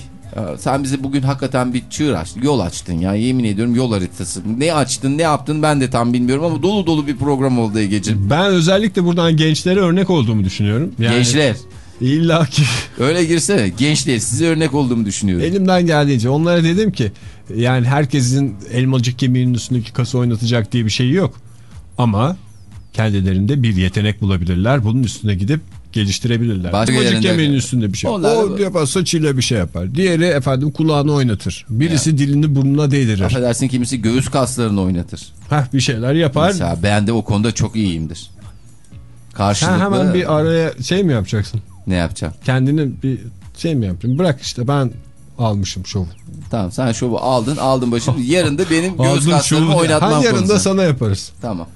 Sen bize bugün hakikaten bir çığır açtın, yol açtın ya yemin ediyorum yol haritası. Ne açtın, ne yaptın ben de tam bilmiyorum ama dolu dolu bir program oldu Ege'ciğim. Ben özellikle buradan gençlere örnek olduğumu düşünüyorum. Yani Gençler, İlla ki öyle girsene. Gençler size örnek olduğumu düşünüyorum. elimden geldiğince onlara dedim ki yani herkesin elmacık kemiğinin üstündeki kası oynatacak diye bir şey yok. Ama kendilerinde bir yetenek bulabilirler. Bunun üstüne gidip geliştirebilirler. Başka Elmacık kemiğinin üstünde bir şey. Onlar- O yapar saçıyla bir şey yapar. Diğeri efendim kulağını oynatır. Birisi dilini burnuna değdirir. Affedersin kimisi göğüs kaslarını oynatır. Heh, bir şeyler yapar. Mesela ben de o konuda çok iyiyimdir. Karşılıklı Sen hemen bir araya şey mi yapacaksın? Ne yapacağım? Kendini bir şey mi yapacaksın? Bırak işte ben almışım şovu. Tamam sen şovu aldın aldın başını. Yarın da benim Aldım kaslarımı oynatmam Ha, yarın da sana yaparız. Tamam.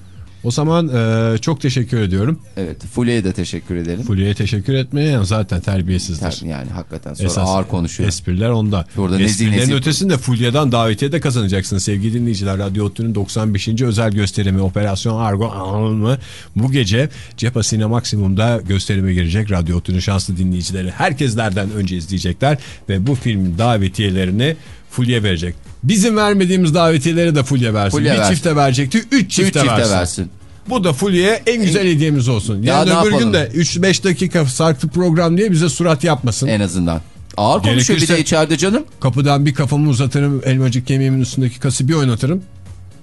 O zaman e, çok teşekkür ediyorum. Evet Fulya'ya da teşekkür edelim. Fulya'ya teşekkür etmeye zaten terbiyesizdir. Tabii Yani hakikaten sonra Esas ağır konuşuyor. Espriler onda. Nezih Esprilerin nezih. ötesinde Fulya'dan davetiye de kazanacaksınız sevgili dinleyiciler. Radyo Otlu'nun 95. özel gösterimi Operasyon Argo anımı bu gece Sine Maksimum'da gösterime girecek. Radyo Otlu'nun şanslı dinleyicileri herkeslerden önce izleyecekler ve bu filmin davetiyelerini Fulya verecek. Bizim vermediğimiz davetiyeleri de Fulya versin. Fulya bir versin. çifte verecekti, üç Üç çifte, çifte versin. versin. Bu da Fulya'ya en güzel hediyemiz olsun. Ya Yani öbür gün de 3-5 dakika sarkı program diye bize surat yapmasın. En azından. Ağır konuşuyor bir de içeride canım. Kapıdan bir kafamı uzatırım, elmacık kemiğimin üstündeki kası bir oynatırım.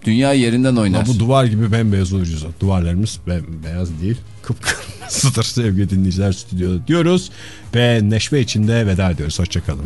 Dünya yerinden oynar. Ama bu duvar gibi bembeyaz olacağız. Duvarlarımız bembeyaz değil, kıpkırmızıdır sevgili dinleyiciler stüdyoda diyoruz. Ve neşve içinde veda ediyoruz. Hoşçakalın.